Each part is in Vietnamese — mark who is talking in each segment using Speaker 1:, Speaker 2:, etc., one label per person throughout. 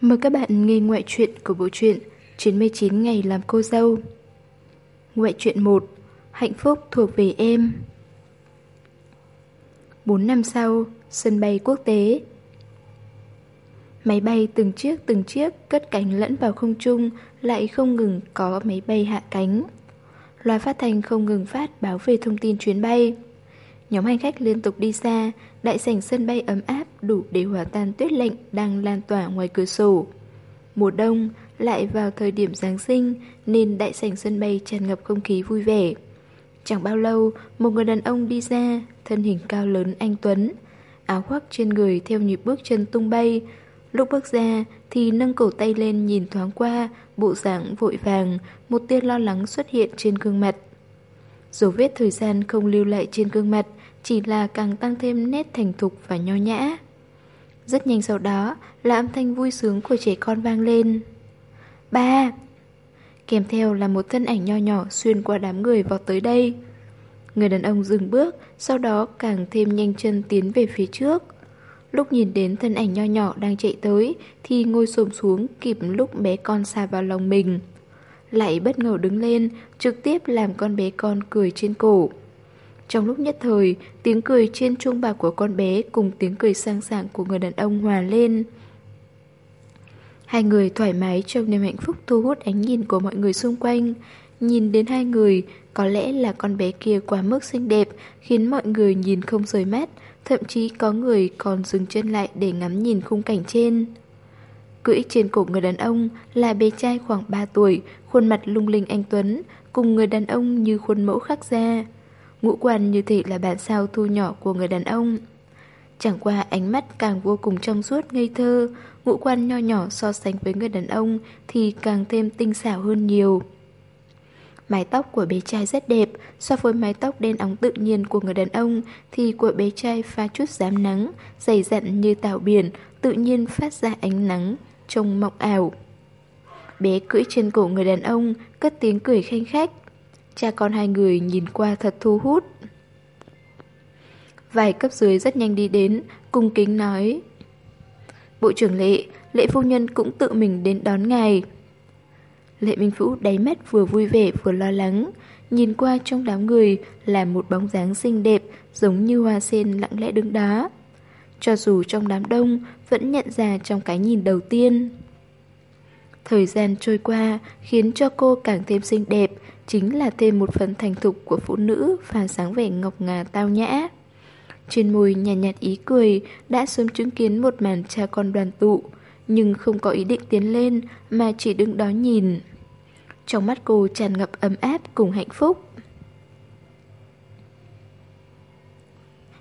Speaker 1: Mời các bạn nghe ngoại truyện của bộ truyện 99 ngày làm cô dâu. Ngoại truyện 1 Hạnh phúc thuộc về em 4 năm sau, sân bay quốc tế Máy bay từng chiếc từng chiếc cất cánh lẫn vào không trung lại không ngừng có máy bay hạ cánh. Loa phát thanh không ngừng phát báo về thông tin chuyến bay. Nhóm hành khách liên tục đi xa, đại sảnh sân bay ấm áp đủ để hòa tan tuyết lạnh đang lan tỏa ngoài cửa sổ. Mùa đông lại vào thời điểm Giáng sinh nên đại sảnh sân bay tràn ngập không khí vui vẻ. Chẳng bao lâu, một người đàn ông đi ra, thân hình cao lớn anh Tuấn, áo khoác trên người theo nhịp bước chân tung bay. Lúc bước ra thì nâng cổ tay lên nhìn thoáng qua, bộ dạng vội vàng, một tia lo lắng xuất hiện trên gương mặt. Dấu vết thời gian không lưu lại trên gương mặt, chỉ là càng tăng thêm nét thành thục và nho nhã. Rất nhanh sau đó là âm thanh vui sướng của trẻ con vang lên. Ba! Kèm theo là một thân ảnh nho nhỏ xuyên qua đám người vào tới đây. Người đàn ông dừng bước, sau đó càng thêm nhanh chân tiến về phía trước. Lúc nhìn đến thân ảnh nho nhỏ đang chạy tới thì ngồi xổm xuống kịp lúc bé con xà vào lòng mình. Lại bất ngờ đứng lên, trực tiếp làm con bé con cười trên cổ. Trong lúc nhất thời, tiếng cười trên chuông bạc của con bé cùng tiếng cười sang sảng của người đàn ông hòa lên. Hai người thoải mái trong niềm hạnh phúc thu hút ánh nhìn của mọi người xung quanh. Nhìn đến hai người, có lẽ là con bé kia quá mức xinh đẹp, khiến mọi người nhìn không rời mắt, thậm chí có người còn dừng chân lại để ngắm nhìn khung cảnh trên. Cưỡi trên cổ người đàn ông là bé trai khoảng 3 tuổi, khuôn mặt lung linh anh Tuấn, cùng người đàn ông như khuôn mẫu khắc ra. Ngũ quan như thể là bản sao thu nhỏ của người đàn ông. Chẳng qua ánh mắt càng vô cùng trong suốt ngây thơ, ngũ quan nho nhỏ so sánh với người đàn ông thì càng thêm tinh xảo hơn nhiều. Mái tóc của bé trai rất đẹp, so với mái tóc đen óng tự nhiên của người đàn ông thì của bé trai pha chút dám nắng, dày dặn như tảo biển, tự nhiên phát ra ánh nắng, trông mộng ảo. Bé cưỡi trên cổ người đàn ông, cất tiếng cười khanh khách. Cha con hai người nhìn qua thật thu hút. Vài cấp dưới rất nhanh đi đến, cung kính nói. Bộ trưởng Lệ, Lệ phu nhân cũng tự mình đến đón ngài. Lệ Minh Vũ đáy mắt vừa vui vẻ vừa lo lắng, nhìn qua trong đám người là một bóng dáng xinh đẹp giống như hoa sen lặng lẽ đứng đó. Cho dù trong đám đông vẫn nhận ra trong cái nhìn đầu tiên. Thời gian trôi qua khiến cho cô càng thêm xinh đẹp, chính là thêm một phần thành thục của phụ nữ và sáng vẻ ngọc ngà tao nhã. Trên môi nhạt nhạt ý cười đã sớm chứng kiến một màn cha con đoàn tụ, nhưng không có ý định tiến lên mà chỉ đứng đó nhìn. Trong mắt cô tràn ngập ấm áp cùng hạnh phúc.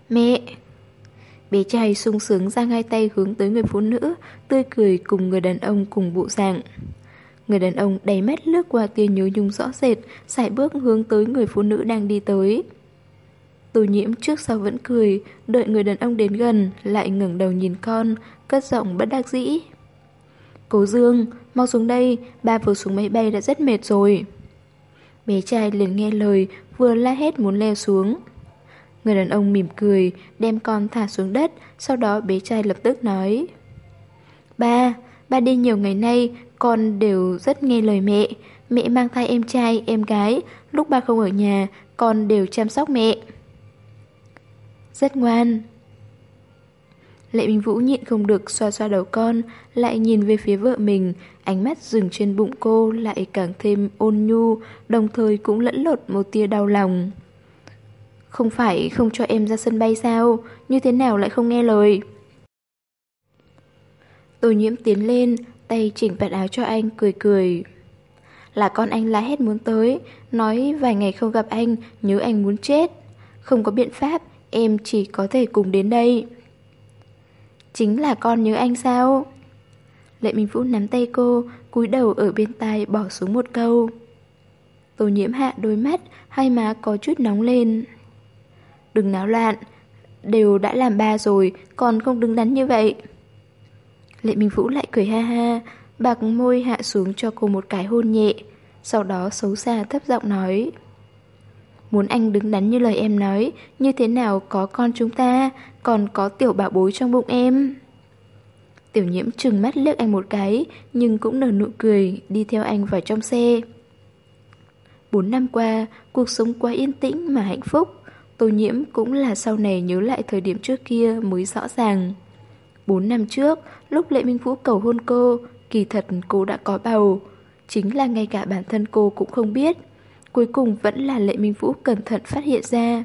Speaker 1: Mẹ! Bé trai sung sướng ra hai tay hướng tới người phụ nữ, tươi cười cùng người đàn ông cùng bộ dạng. Người đàn ông đầy mắt lướt qua tia nhớ nhung rõ rệt, sải bước hướng tới người phụ nữ đang đi tới. Tô nhiễm trước sau vẫn cười, đợi người đàn ông đến gần, lại ngẩng đầu nhìn con, cất giọng bất đắc dĩ. Cố Dương, mau xuống đây, ba vừa xuống máy bay đã rất mệt rồi. Bé trai liền nghe lời, vừa la hét muốn leo xuống. Người đàn ông mỉm cười, đem con thả xuống đất, sau đó bé trai lập tức nói. Ba, ba đi nhiều ngày nay, con đều rất nghe lời mẹ. Mẹ mang thai em trai, em gái, lúc ba không ở nhà, con đều chăm sóc mẹ. Rất ngoan. Lệ Minh Vũ nhịn không được xoa xoa đầu con, lại nhìn về phía vợ mình, ánh mắt dừng trên bụng cô lại càng thêm ôn nhu, đồng thời cũng lẫn lột một tia đau lòng. Không phải không cho em ra sân bay sao, như thế nào lại không nghe lời? Tô nhiễm tiến lên, tay chỉnh vạt áo cho anh, cười cười. Là con anh la hét muốn tới, nói vài ngày không gặp anh, nhớ anh muốn chết. Không có biện pháp, em chỉ có thể cùng đến đây. Chính là con nhớ anh sao? Lệ Minh Vũ nắm tay cô, cúi đầu ở bên tai bỏ xuống một câu. Tô nhiễm hạ đôi mắt, hai má có chút nóng lên. Đừng náo loạn, đều đã làm ba rồi, còn không đứng đắn như vậy. Lệ Minh Vũ lại cười ha ha, bạc môi hạ xuống cho cô một cái hôn nhẹ, sau đó xấu xa thấp giọng nói. Muốn anh đứng đắn như lời em nói, như thế nào có con chúng ta, còn có tiểu bảo bối trong bụng em. Tiểu nhiễm trừng mắt liếc anh một cái, nhưng cũng nở nụ cười, đi theo anh vào trong xe. Bốn năm qua, cuộc sống quá yên tĩnh mà hạnh phúc. Tô nhiễm cũng là sau này nhớ lại thời điểm trước kia mới rõ ràng. Bốn năm trước, lúc Lệ Minh Vũ cầu hôn cô, kỳ thật cô đã có bầu. Chính là ngay cả bản thân cô cũng không biết. Cuối cùng vẫn là Lệ Minh Vũ cẩn thận phát hiện ra.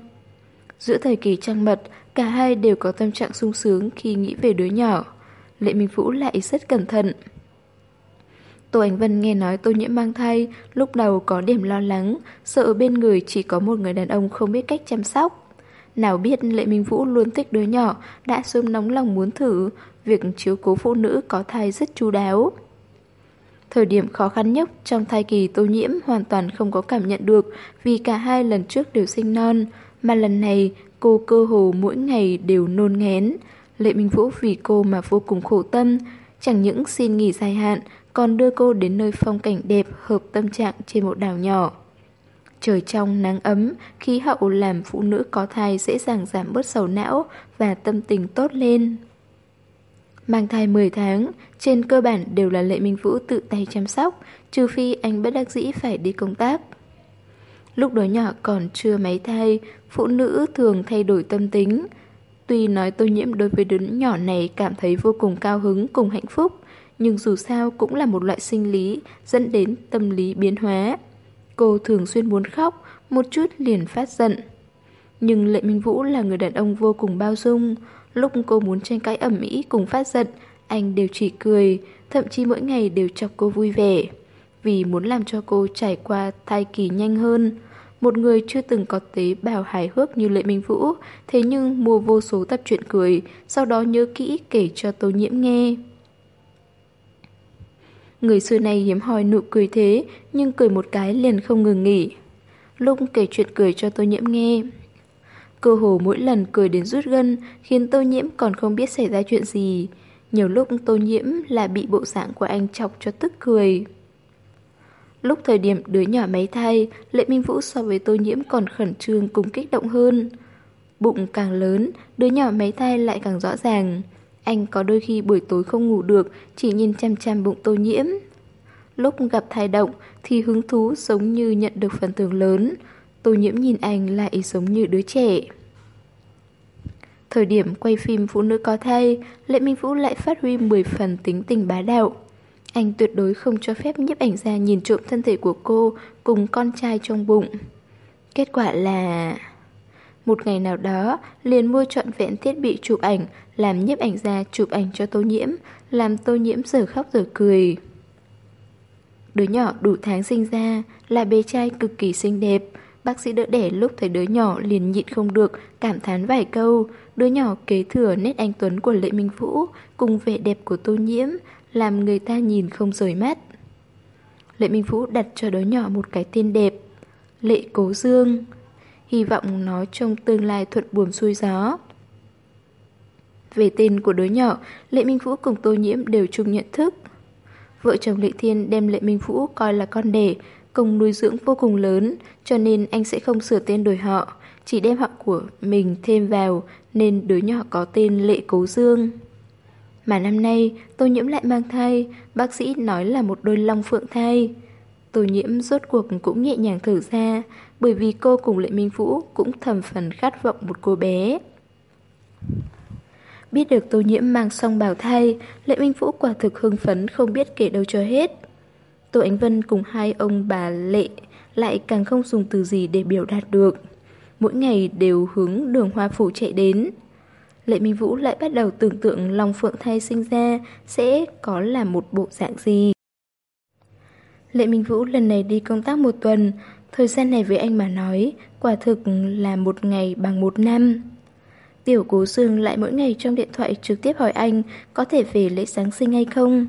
Speaker 1: Giữa thời kỳ trăng mật, cả hai đều có tâm trạng sung sướng khi nghĩ về đứa nhỏ. Lệ Minh Vũ lại rất cẩn thận. Tô Ánh Vân nghe nói tô nhiễm mang thai, lúc đầu có điểm lo lắng, sợ bên người chỉ có một người đàn ông không biết cách chăm sóc. Nào biết Lệ Minh Vũ luôn thích đứa nhỏ, đã sớm nóng lòng muốn thử, việc chiếu cố phụ nữ có thai rất chu đáo. Thời điểm khó khăn nhất trong thai kỳ tô nhiễm hoàn toàn không có cảm nhận được vì cả hai lần trước đều sinh non, mà lần này cô cơ hồ mỗi ngày đều nôn ngén. Lệ Minh Vũ vì cô mà vô cùng khổ tâm, chẳng những xin nghỉ dài hạn, còn đưa cô đến nơi phong cảnh đẹp hợp tâm trạng trên một đảo nhỏ. Trời trong nắng ấm, khí hậu làm phụ nữ có thai dễ dàng giảm bớt sầu não và tâm tình tốt lên. Mang thai 10 tháng, trên cơ bản đều là Lệ Minh Vũ tự tay chăm sóc, trừ phi anh bất đắc dĩ phải đi công tác. Lúc đứa nhỏ còn chưa máy thai, phụ nữ thường thay đổi tâm tính. Tuy nói tô nhiễm đối với đứa nhỏ này cảm thấy vô cùng cao hứng cùng hạnh phúc, nhưng dù sao cũng là một loại sinh lý dẫn đến tâm lý biến hóa. Cô thường xuyên muốn khóc, một chút liền phát giận. Nhưng Lệ Minh Vũ là người đàn ông vô cùng bao dung, lúc cô muốn tranh cãi ẩm ĩ cùng phát giận, anh đều chỉ cười, thậm chí mỗi ngày đều chọc cô vui vẻ. Vì muốn làm cho cô trải qua thai kỳ nhanh hơn, một người chưa từng có tế bào hài hước như Lệ Minh Vũ, thế nhưng mua vô số tập truyện cười, sau đó nhớ kỹ kể cho Tô Nhiễm nghe. Người xưa nay hiếm hoi nụ cười thế, nhưng cười một cái liền không ngừng nghỉ. Lúc kể chuyện cười cho Tô Nhiễm nghe. Cơ hồ mỗi lần cười đến rút gân, khiến Tô Nhiễm còn không biết xảy ra chuyện gì. Nhiều lúc Tô Nhiễm là bị bộ dạng của anh chọc cho tức cười. Lúc thời điểm đứa nhỏ máy thai, Lệ Minh Vũ so với Tô Nhiễm còn khẩn trương cùng kích động hơn. Bụng càng lớn, đứa nhỏ máy thai lại càng rõ ràng. Anh có đôi khi buổi tối không ngủ được, chỉ nhìn chăm chăm bụng tô nhiễm. Lúc gặp thai động thì hứng thú giống như nhận được phần thưởng lớn. Tô nhiễm nhìn anh lại giống như đứa trẻ. Thời điểm quay phim phụ nữ có thai, Lệ Minh Vũ lại phát huy 10 phần tính tình bá đạo. Anh tuyệt đối không cho phép nhiếp ảnh ra nhìn trộm thân thể của cô cùng con trai trong bụng. Kết quả là... Một ngày nào đó, liền mua trọn vẹn thiết bị chụp ảnh, làm nhiếp ảnh ra chụp ảnh cho tô nhiễm, làm tô nhiễm giờ khóc giờ cười. Đứa nhỏ đủ tháng sinh ra, là bé trai cực kỳ xinh đẹp. Bác sĩ đỡ đẻ lúc thấy đứa nhỏ liền nhịn không được, cảm thán vài câu. Đứa nhỏ kế thừa nét anh Tuấn của Lệ Minh Vũ, cùng vẻ đẹp của tô nhiễm, làm người ta nhìn không rời mắt. Lệ Minh Vũ đặt cho đứa nhỏ một cái tên đẹp, Lệ Cố Dương hy vọng nó trong tương lai thuận buồm xuôi gió. Về tên của đứa nhỏ, Lệ Minh Vũ cùng Tô Nhiễm đều chung nhận thức. Vợ chồng Lệ Thiên đem Lệ Minh Vũ coi là con đẻ, cùng nuôi dưỡng vô cùng lớn, cho nên anh sẽ không sửa tên đổi họ, chỉ đem họ của mình thêm vào, nên đứa nhỏ có tên Lệ Cố Dương. Mà năm nay, Tô Nhiễm lại mang thai, bác sĩ nói là một đôi long phượng thai. Tô Nhiễm rốt cuộc cũng nhẹ nhàng thở ra, bởi vì cô cùng Lệ Minh Vũ cũng thầm phần khát vọng một cô bé. Biết được tô nhiễm mang xong bào thai, Lệ Minh Vũ quả thực hưng phấn không biết kể đâu cho hết. Tô Ánh Vân cùng hai ông bà Lệ lại càng không dùng từ gì để biểu đạt được. Mỗi ngày đều hướng đường hoa phủ chạy đến. Lệ Minh Vũ lại bắt đầu tưởng tượng Long Phượng thai sinh ra sẽ có là một bộ dạng gì. Lệ Minh Vũ lần này đi công tác một tuần, Thời gian này với anh mà nói, quả thực là một ngày bằng một năm. Tiểu cố dương lại mỗi ngày trong điện thoại trực tiếp hỏi anh có thể về lễ Giáng sinh hay không.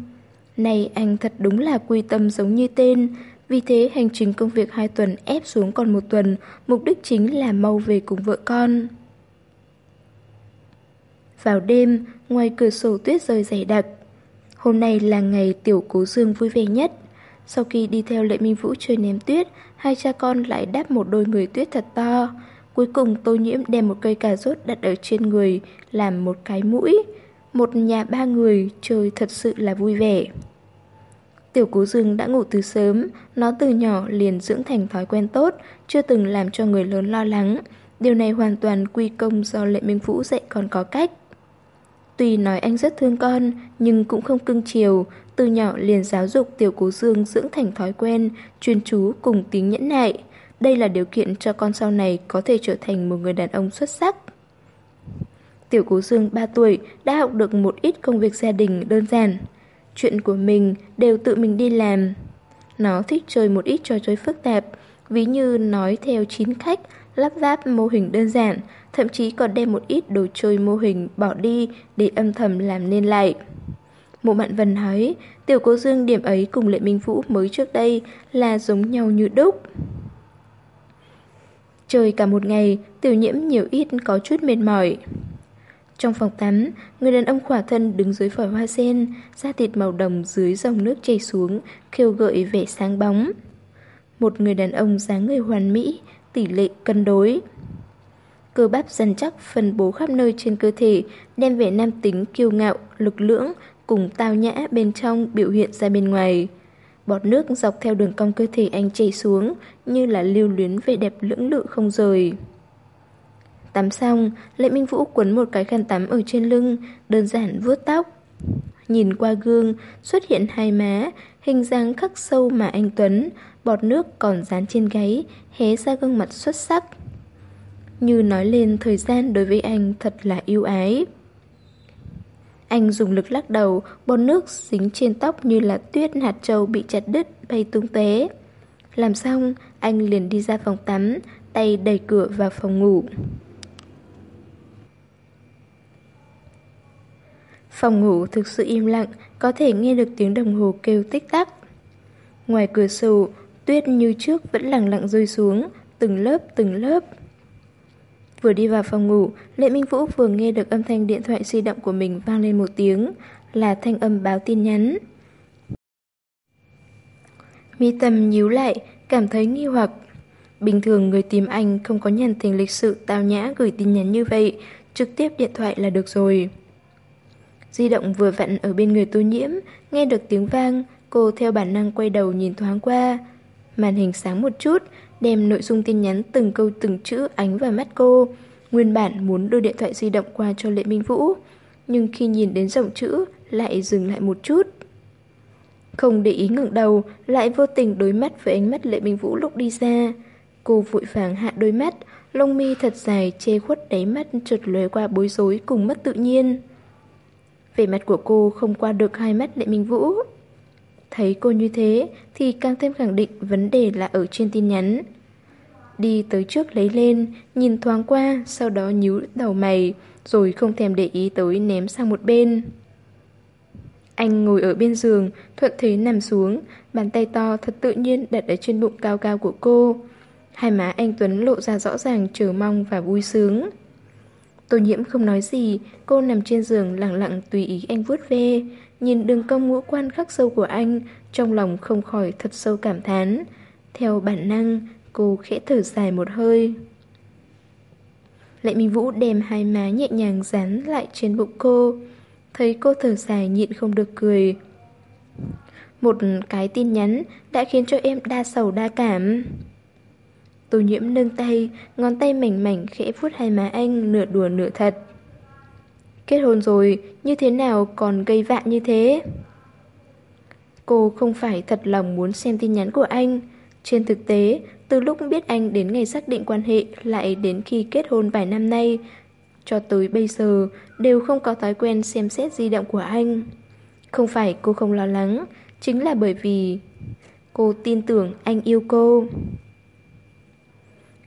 Speaker 1: Này anh thật đúng là quy tâm giống như tên, vì thế hành trình công việc hai tuần ép xuống còn một tuần, mục đích chính là mau về cùng vợ con. Vào đêm, ngoài cửa sổ tuyết rơi dày đặc. Hôm nay là ngày tiểu cố dương vui vẻ nhất. Sau khi đi theo Lệ Minh Vũ chơi ném tuyết, hai cha con lại đáp một đôi người tuyết thật to. Cuối cùng Tô Nhiễm đem một cây cà rốt đặt ở trên người, làm một cái mũi. một nhà ba người chơi thật sự là vui vẻ. Tiểu Cố Dương đã ngủ từ sớm, nó từ nhỏ liền dưỡng thành thói quen tốt, chưa từng làm cho người lớn lo lắng. Điều này hoàn toàn quy công do Lệ Minh Vũ dạy con có cách. Tuy nói anh rất thương con, nhưng cũng không cưng chiều, từ nhỏ liền giáo dục Tiểu Cố Dương dưỡng thành thói quen, chuyên chú cùng tính nhẫn nại. Đây là điều kiện cho con sau này có thể trở thành một người đàn ông xuất sắc. Tiểu Cố Dương 3 tuổi đã học được một ít công việc gia đình đơn giản. Chuyện của mình đều tự mình đi làm. Nó thích chơi một ít trò chơi phức tạp, ví như nói theo chín khách, lắp ráp mô hình đơn giản, thậm chí còn đem một ít đồ chơi mô hình bỏ đi để âm thầm làm nên lại. Mộ Mạn Vân nói, Tiểu cô Dương điểm ấy cùng Lệ Minh Vũ mới trước đây là giống nhau như đúc. Chơi cả một ngày, tiểu nhiễm nhiều ít có chút mệt mỏi. Trong phòng tắm, người đàn ông khỏa thân đứng dưới vòi hoa sen, da thịt màu đồng dưới dòng nước chảy xuống, khêu gợi vẻ sáng bóng. Một người đàn ông dáng người hoàn mỹ, tỷ lệ cân đối. Cơ bắp dần chắc phân bố khắp nơi trên cơ thể, đem vẻ nam tính kiêu ngạo, lực lưỡng, cùng tao nhã bên trong biểu hiện ra bên ngoài. Bọt nước dọc theo đường cong cơ thể anh chảy xuống, như là lưu luyến vẻ đẹp lưỡng lự không rời. Tắm xong, Lệ Minh Vũ quấn một cái khăn tắm ở trên lưng, đơn giản vuốt tóc. Nhìn qua gương, xuất hiện hai má, hình dáng khắc sâu mà anh Tuấn, bọt nước còn dán trên gáy, hé ra gương mặt xuất sắc. Như nói lên thời gian đối với anh thật là yêu ái. Anh dùng lực lắc đầu, bọt nước dính trên tóc như là tuyết hạt trâu bị chặt đứt bay tung té. Làm xong, anh liền đi ra phòng tắm, tay đẩy cửa vào phòng ngủ. Phòng ngủ thực sự im lặng, có thể nghe được tiếng đồng hồ kêu tích tắc. Ngoài cửa sổ, tuyết như trước vẫn lặng lặng rơi xuống, từng lớp từng lớp. Vừa đi vào phòng ngủ, Lệ Minh Vũ vừa nghe được âm thanh điện thoại di động của mình vang lên một tiếng, là thanh âm báo tin nhắn. Mi tâm nhíu lại, cảm thấy nghi hoặc. Bình thường người tìm anh không có nhàn tình lịch sự tao nhã gửi tin nhắn như vậy, trực tiếp điện thoại là được rồi. Di động vừa vặn ở bên người tô nhiễm, nghe được tiếng vang, cô theo bản năng quay đầu nhìn thoáng qua. Màn hình sáng một chút, đem nội dung tin nhắn từng câu từng chữ ánh vào mắt cô. Nguyên bản muốn đưa điện thoại di động qua cho Lệ Minh Vũ, nhưng khi nhìn đến dòng chữ lại dừng lại một chút. Không để ý ngẩng đầu, lại vô tình đối mắt với ánh mắt Lệ Minh Vũ lúc đi ra. Cô vội vàng hạ đôi mắt, lông mi thật dài che khuất đáy mắt trượt lóe qua bối rối cùng mất tự nhiên. Vẻ mặt của cô không qua được hai mắt Lệ Minh Vũ. Thấy cô như thế thì càng thêm khẳng định vấn đề là ở trên tin nhắn. Đi tới trước lấy lên, nhìn thoáng qua, sau đó nhíu đầu mày, rồi không thèm để ý tới ném sang một bên. Anh ngồi ở bên giường, thuận thế nằm xuống, bàn tay to thật tự nhiên đặt ở trên bụng cao cao của cô. Hai má anh Tuấn lộ ra rõ ràng chờ mong và vui sướng. Tô nhiễm không nói gì, cô nằm trên giường lặng lặng tùy ý anh vuốt ve, nhìn đường cong ngũ quan khắc sâu của anh, trong lòng không khỏi thật sâu cảm thán. Theo bản năng, cô khẽ thở dài một hơi. Lệ Minh Vũ đem hai má nhẹ nhàng dán lại trên bụng cô. Thấy cô thở dài nhịn không được cười. Một cái tin nhắn đã khiến cho em đa sầu đa cảm. Tô nhiễm nâng tay, ngón tay mảnh mảnh khẽ vuốt hai má anh nửa đùa nửa thật. Kết hôn rồi, như thế nào còn gây vạ như thế? Cô không phải thật lòng muốn xem tin nhắn của anh. Trên thực tế, từ lúc biết anh đến ngày xác định quan hệ lại đến khi kết hôn vài năm nay, cho tới bây giờ đều không có thói quen xem xét di động của anh. Không phải cô không lo lắng, chính là bởi vì cô tin tưởng anh yêu cô.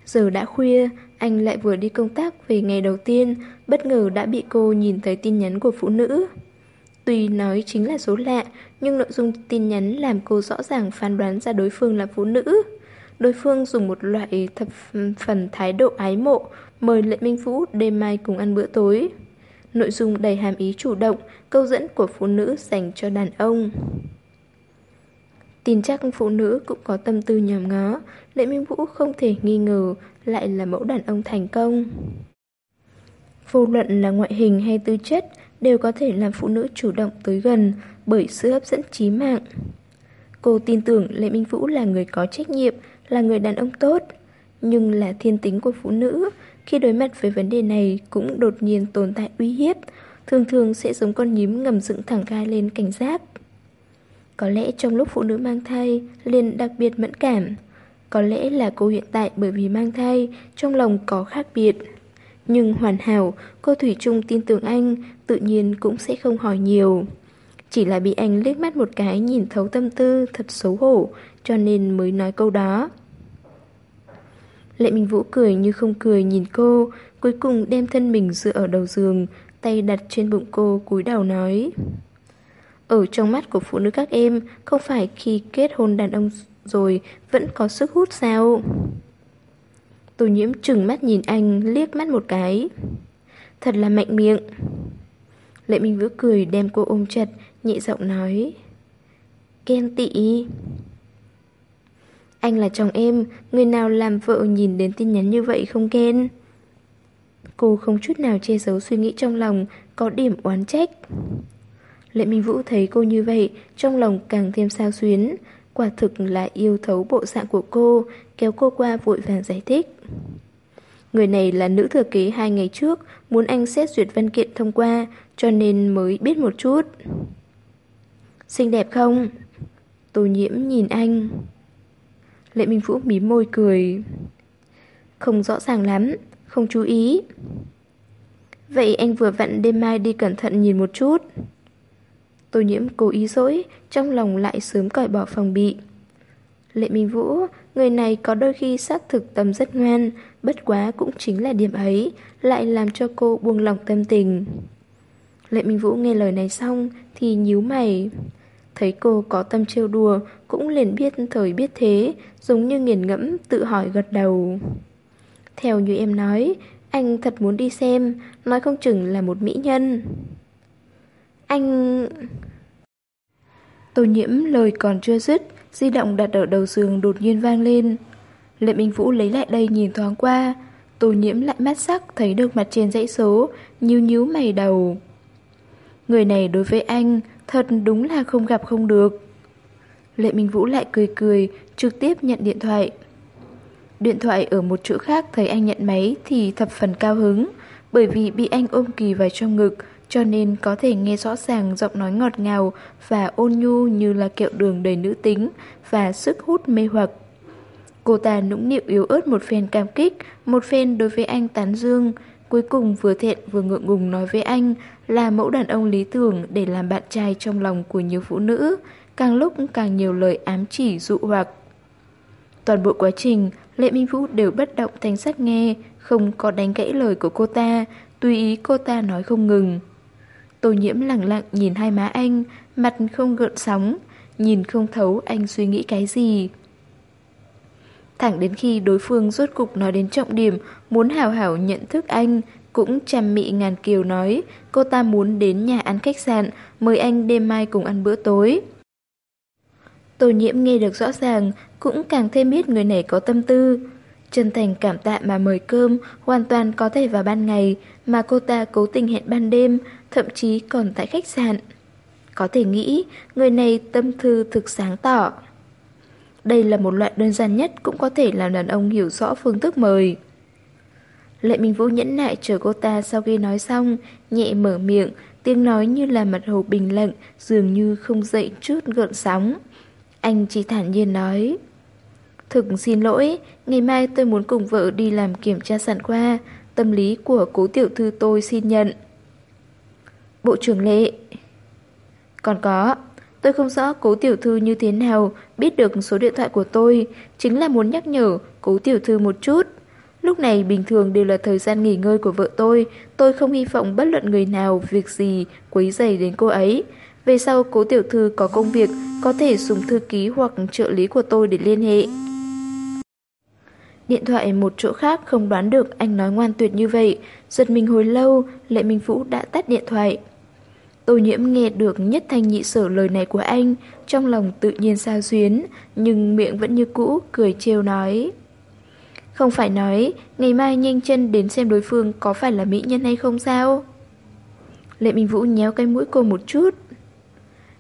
Speaker 1: Giờ đã khuya, anh lại vừa đi công tác về ngày đầu tiên, bất ngờ đã bị cô nhìn thấy tin nhắn của phụ nữ. Tuy nói chính là số lạ, nhưng nội dung tin nhắn làm cô rõ ràng phán đoán ra đối phương là phụ nữ. Đối phương dùng một loại thập phần thái độ ái mộ, mời Lệ Minh Vũ đêm mai cùng ăn bữa tối. Nội dung đầy hàm ý chủ động, câu dẫn của phụ nữ dành cho đàn ông. Tin chắc phụ nữ cũng có tâm tư nhòm ngó, Lệ Minh Vũ không thể nghi ngờ lại là mẫu đàn ông thành công. Vô luận là ngoại hình hay tư chất, đều có thể làm phụ nữ chủ động tới gần bởi sự hấp dẫn trí mạng. Cô tin tưởng Lệ Minh Vũ là người có trách nhiệm, là người đàn ông tốt, nhưng là thiên tính của phụ nữ, khi đối mặt với vấn đề này cũng đột nhiên tồn tại uy hiếp, thường thường sẽ giống con nhím ngầm dựng thẳng gai lên cảnh giác. Có lẽ trong lúc phụ nữ mang thai liền đặc biệt mẫn cảm. Có lẽ là cô hiện tại bởi vì mang thai, trong lòng có khác biệt. Nhưng hoàn hảo, cô Thủy Trung tin tưởng anh, tự nhiên cũng sẽ không hỏi nhiều. Chỉ là bị anh liếc mắt một cái nhìn thấu tâm tư thật xấu hổ, cho nên mới nói câu đó. Lệ Minh Vũ cười như không cười nhìn cô, cuối cùng đem thân mình dựa ở đầu giường, tay đặt trên bụng cô cúi đầu nói. Ở trong mắt của phụ nữ các em, không phải khi kết hôn đàn ông rồi vẫn có sức hút sao? Tô nhiễm trừng mắt nhìn anh liếc mắt một cái. Thật là mạnh miệng. Lệ Minh Vũ cười đem cô ôm chặt, nhẹ giọng nói. Ghen tị. Anh là chồng em, người nào làm vợ nhìn đến tin nhắn như vậy không ghen. Cô không chút nào che giấu suy nghĩ trong lòng, có điểm oán trách. Lệ Minh Vũ thấy cô như vậy, trong lòng càng thêm sao xuyến. Quả thực là yêu thấu bộ dạng của cô, kéo cô qua vội vàng giải thích. Người này là nữ thừa kế hai ngày trước, muốn anh xét duyệt văn kiện thông qua, cho nên mới biết một chút. Xinh đẹp không? Tô nhiễm nhìn anh. Lệ Minh Vũ mím môi cười. Không rõ ràng lắm, không chú ý. Vậy anh vừa vặn đêm mai đi cẩn thận nhìn một chút. Tô nhiễm cố ý dỗi, trong lòng lại sớm cởi bỏ phòng bị. Lệ Minh Vũ, người này có đôi khi xác thực tâm rất ngoan, bất quá cũng chính là điểm ấy, lại làm cho cô buông lòng tâm tình. Lệ Minh Vũ nghe lời này xong thì nhíu mày. Thấy cô có tâm trêu đùa, cũng liền biết thời biết thế, giống như nghiền ngẫm tự hỏi gật đầu. Theo như em nói, anh thật muốn đi xem, nói không chừng là một mỹ nhân. Anh... Tô nhiễm lời còn chưa dứt, di động đặt ở đầu giường đột nhiên vang lên. Lệ Minh Vũ lấy lại đây nhìn thoáng qua, tô nhiễm lại mắt sắc thấy được mặt trên dãy số, nhíu nhíu mày đầu. Người này đối với anh thật đúng là không gặp không được. Lệ Minh Vũ lại cười cười, trực tiếp nhận điện thoại. Điện thoại ở một chỗ khác thấy anh nhận máy thì thập phần cao hứng, bởi vì bị anh ôm kỳ vào trong ngực, cho nên có thể nghe rõ ràng giọng nói ngọt ngào và ôn nhu như là kẹo đường đầy nữ tính và sức hút mê hoặc. Cô ta nũng nịu yếu ớt một phen cảm kích, một phen đối với anh tán dương, cuối cùng vừa thẹn vừa ngượng ngùng nói với anh là mẫu đàn ông lý tưởng để làm bạn trai trong lòng của nhiều phụ nữ, càng lúc càng nhiều lời ám chỉ dụ hoặc. Toàn bộ quá trình, Lệ Minh Vũ đều bất động thanh sắc nghe, không có đánh gãy lời của cô ta, tùy ý cô ta nói không ngừng. Tô nhiễm lặng lặng nhìn hai má anh, mặt không gợn sóng, nhìn không thấu anh suy nghĩ cái gì. Thẳng đến khi đối phương rốt cục nói đến trọng điểm, muốn hào hảo nhận thức anh, cũng chăm mị ngàn kiều nói cô ta muốn đến nhà ăn khách sạn, mời anh đêm mai cùng ăn bữa tối. Tô nhiễm nghe được rõ ràng, cũng càng thêm biết người này có tâm tư. Chân thành cảm tạ mà mời cơm hoàn toàn có thể vào ban ngày mà cô ta cố tình hẹn ban đêm, thậm chí còn tại khách sạn. Có thể nghĩ người này tâm thư thực sáng tỏ. Đây là một loại đơn giản nhất cũng có thể làm đàn ông hiểu rõ phương thức mời. Lệ Minh Vũ nhẫn nại chờ cô ta sau khi nói xong, nhẹ mở miệng, tiếng nói như là mặt hồ bình lặng, dường như không dậy chút gợn sóng. Anh chỉ thản nhiên nói. Thực xin lỗi, ngày mai tôi muốn cùng vợ đi làm kiểm tra sản khoa, tâm lý của cố tiểu thư tôi xin nhận. Bộ trưởng Lệ Còn có, tôi không rõ cố tiểu thư như thế nào biết được số điện thoại của tôi, chính là muốn nhắc nhở cố tiểu thư một chút. Lúc này bình thường đều là thời gian nghỉ ngơi của vợ tôi, tôi không hy vọng bất luận người nào, việc gì, quấy rầy đến cô ấy. Về sau cố tiểu thư có công việc, có thể dùng thư ký hoặc trợ lý của tôi để liên hệ. Điện thoại một chỗ khác không đoán được anh nói ngoan tuyệt như vậy, giật mình hồi lâu, Lệ Minh Vũ đã tắt điện thoại. Tô nhiễm nghe được nhất thanh nhị sở lời này của anh, trong lòng tự nhiên sao xuyến, nhưng miệng vẫn như cũ, cười trêu nói. Không phải nói, ngày mai nhanh chân đến xem đối phương có phải là mỹ nhân hay không sao? Lệ Minh Vũ nhéo cái mũi cô một chút.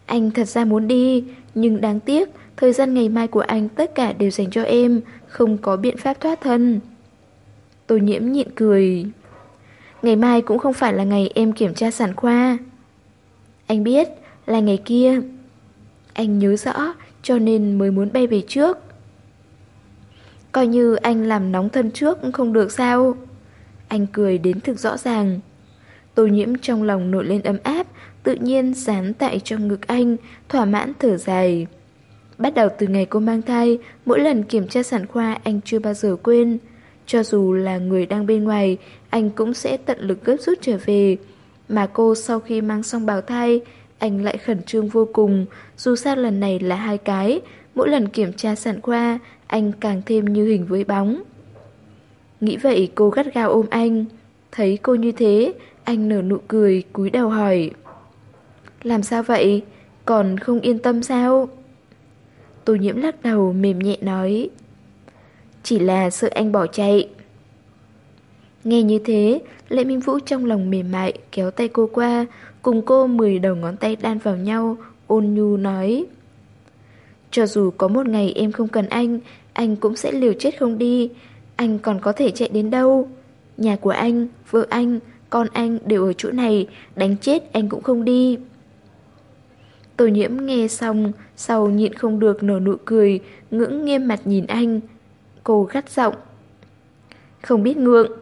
Speaker 1: Anh thật ra muốn đi, nhưng đáng tiếc, thời gian ngày mai của anh tất cả đều dành cho em, không có biện pháp thoát thân. Tô nhiễm nhịn cười. Ngày mai cũng không phải là ngày em kiểm tra sản khoa. Anh biết, là ngày kia. Anh nhớ rõ, cho nên mới muốn bay về trước. Coi như anh làm nóng thân trước không được sao. Anh cười đến thực rõ ràng. Tô nhiễm trong lòng nổi lên ấm áp, tự nhiên dán tại trong ngực anh, thỏa mãn thở dài. Bắt đầu từ ngày cô mang thai, mỗi lần kiểm tra sản khoa anh chưa bao giờ quên. Cho dù là người đang bên ngoài, anh cũng sẽ tận lực gấp rút trở về. Mà cô sau khi mang xong bào thai, anh lại khẩn trương vô cùng, dù sao lần này là hai cái, mỗi lần kiểm tra sản khoa, anh càng thêm như hình với bóng. Nghĩ vậy cô gắt gao ôm anh, thấy cô như thế, anh nở nụ cười, cúi đầu hỏi. Làm sao vậy? Còn không yên tâm sao? Tô nhiễm lắc đầu mềm nhẹ nói. Chỉ là sợ anh bỏ chạy. Nghe như thế, Lệ Minh Vũ trong lòng mềm mại kéo tay cô qua, cùng cô mười đầu ngón tay đan vào nhau, ôn nhu nói. Cho dù có một ngày em không cần anh, anh cũng sẽ liều chết không đi. Anh còn có thể chạy đến đâu? Nhà của anh, vợ anh, con anh đều ở chỗ này, đánh chết anh cũng không đi. Tô nhiễm nghe xong, sau nhịn không được nở nụ cười, ngưỡng nghiêm mặt nhìn anh. Cô gắt giọng. Không biết ngượng.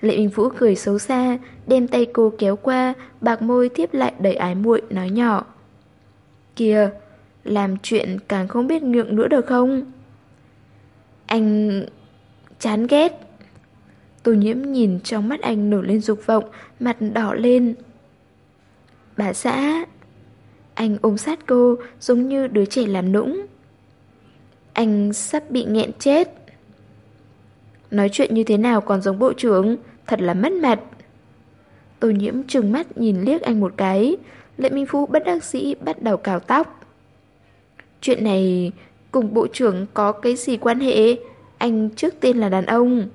Speaker 1: Lệ Minh Vũ cười xấu xa, đem tay cô kéo qua, bạc môi tiếp lại đầy ái muội nói nhỏ. Kìa, làm chuyện càng không biết ngượng nữa được không? Anh... chán ghét. Tô nhiễm nhìn trong mắt anh nổi lên dục vọng, mặt đỏ lên. Bà xã... Anh ôm sát cô giống như đứa trẻ làm nũng. Anh sắp bị nghẹn chết. Nói chuyện như thế nào còn giống bộ trưởng, thật là mất mặt. Tô nhiễm trừng mắt nhìn liếc anh một cái, Lệ Minh phú bất đắc sĩ bắt đầu cào tóc. Chuyện này cùng bộ trưởng có cái gì quan hệ? Anh trước tiên là đàn ông.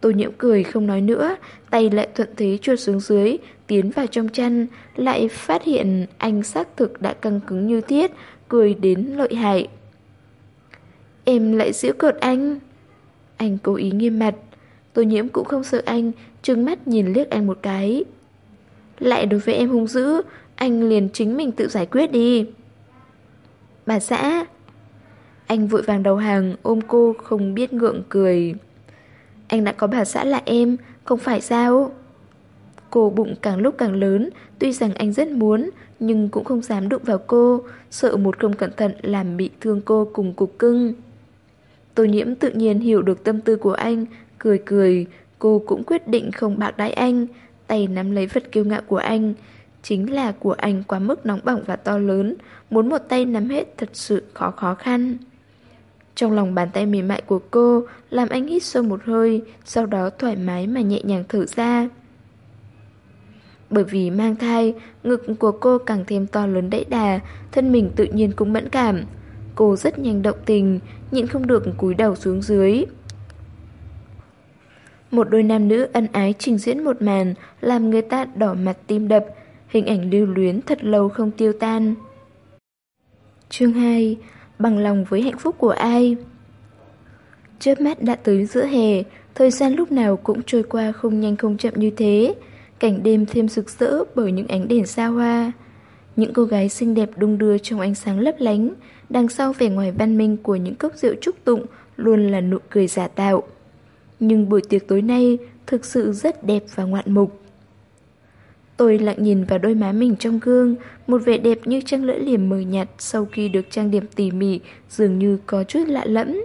Speaker 1: Tô nhiễm cười không nói nữa, tay lại thuận thế chuột xuống dưới, tiến vào trong chăn, lại phát hiện anh xác thực đã căng cứng như thiết, cười đến lợi hại. Em lại giễu cợt anh. Anh cố ý nghiêm mặt. Tô nhiễm cũng không sợ anh, trừng mắt nhìn liếc anh một cái. Lại đối với em hung dữ, anh liền chính mình tự giải quyết đi. Bà xã. Anh vội vàng đầu hàng, ôm cô không biết ngượng cười. Anh đã có bà xã là em, không phải sao? Cô bụng càng lúc càng lớn, tuy rằng anh rất muốn, nhưng cũng không dám đụng vào cô, sợ một không cẩn thận làm bị thương cô cùng cục cưng. Tô nhiễm tự nhiên hiểu được tâm tư của anh, cười cười, cô cũng quyết định không bạc đái anh, tay nắm lấy vật kiêu ngạo của anh. Chính là của anh quá mức nóng bỏng và to lớn, muốn một tay nắm hết thật sự khó khó khăn. Trong lòng bàn tay mềm mại của cô làm anh hít sâu một hơi, sau đó thoải mái mà nhẹ nhàng thở ra. Bởi vì mang thai, ngực của cô càng thêm to lớn đẫy đà, thân mình tự nhiên cũng mẫn cảm. Cô rất nhanh động tình, nhịn không được cúi đầu xuống dưới. Một đôi nam nữ ân ái trình diễn một màn, làm người ta đỏ mặt tim đập, hình ảnh lưu luyến thật lâu không tiêu tan. Chương 2 Bằng lòng với hạnh phúc của ai? Chớp mắt đã tới giữa hè, thời gian lúc nào cũng trôi qua không nhanh không chậm như thế. Cảnh đêm thêm rực rỡ bởi những ánh đèn xa hoa. Những cô gái xinh đẹp đung đưa trong ánh sáng lấp lánh, đằng sau vẻ ngoài văn minh của những cốc rượu trúc tụng luôn là nụ cười giả tạo. Nhưng buổi tiệc tối nay thực sự rất đẹp và ngoạn mục. Tôi lặng nhìn vào đôi má mình trong gương, một vẻ đẹp như trăng lưỡi liềm mờ nhạt sau khi được trang điểm tỉ mỉ, dường như có chút lạ lẫm.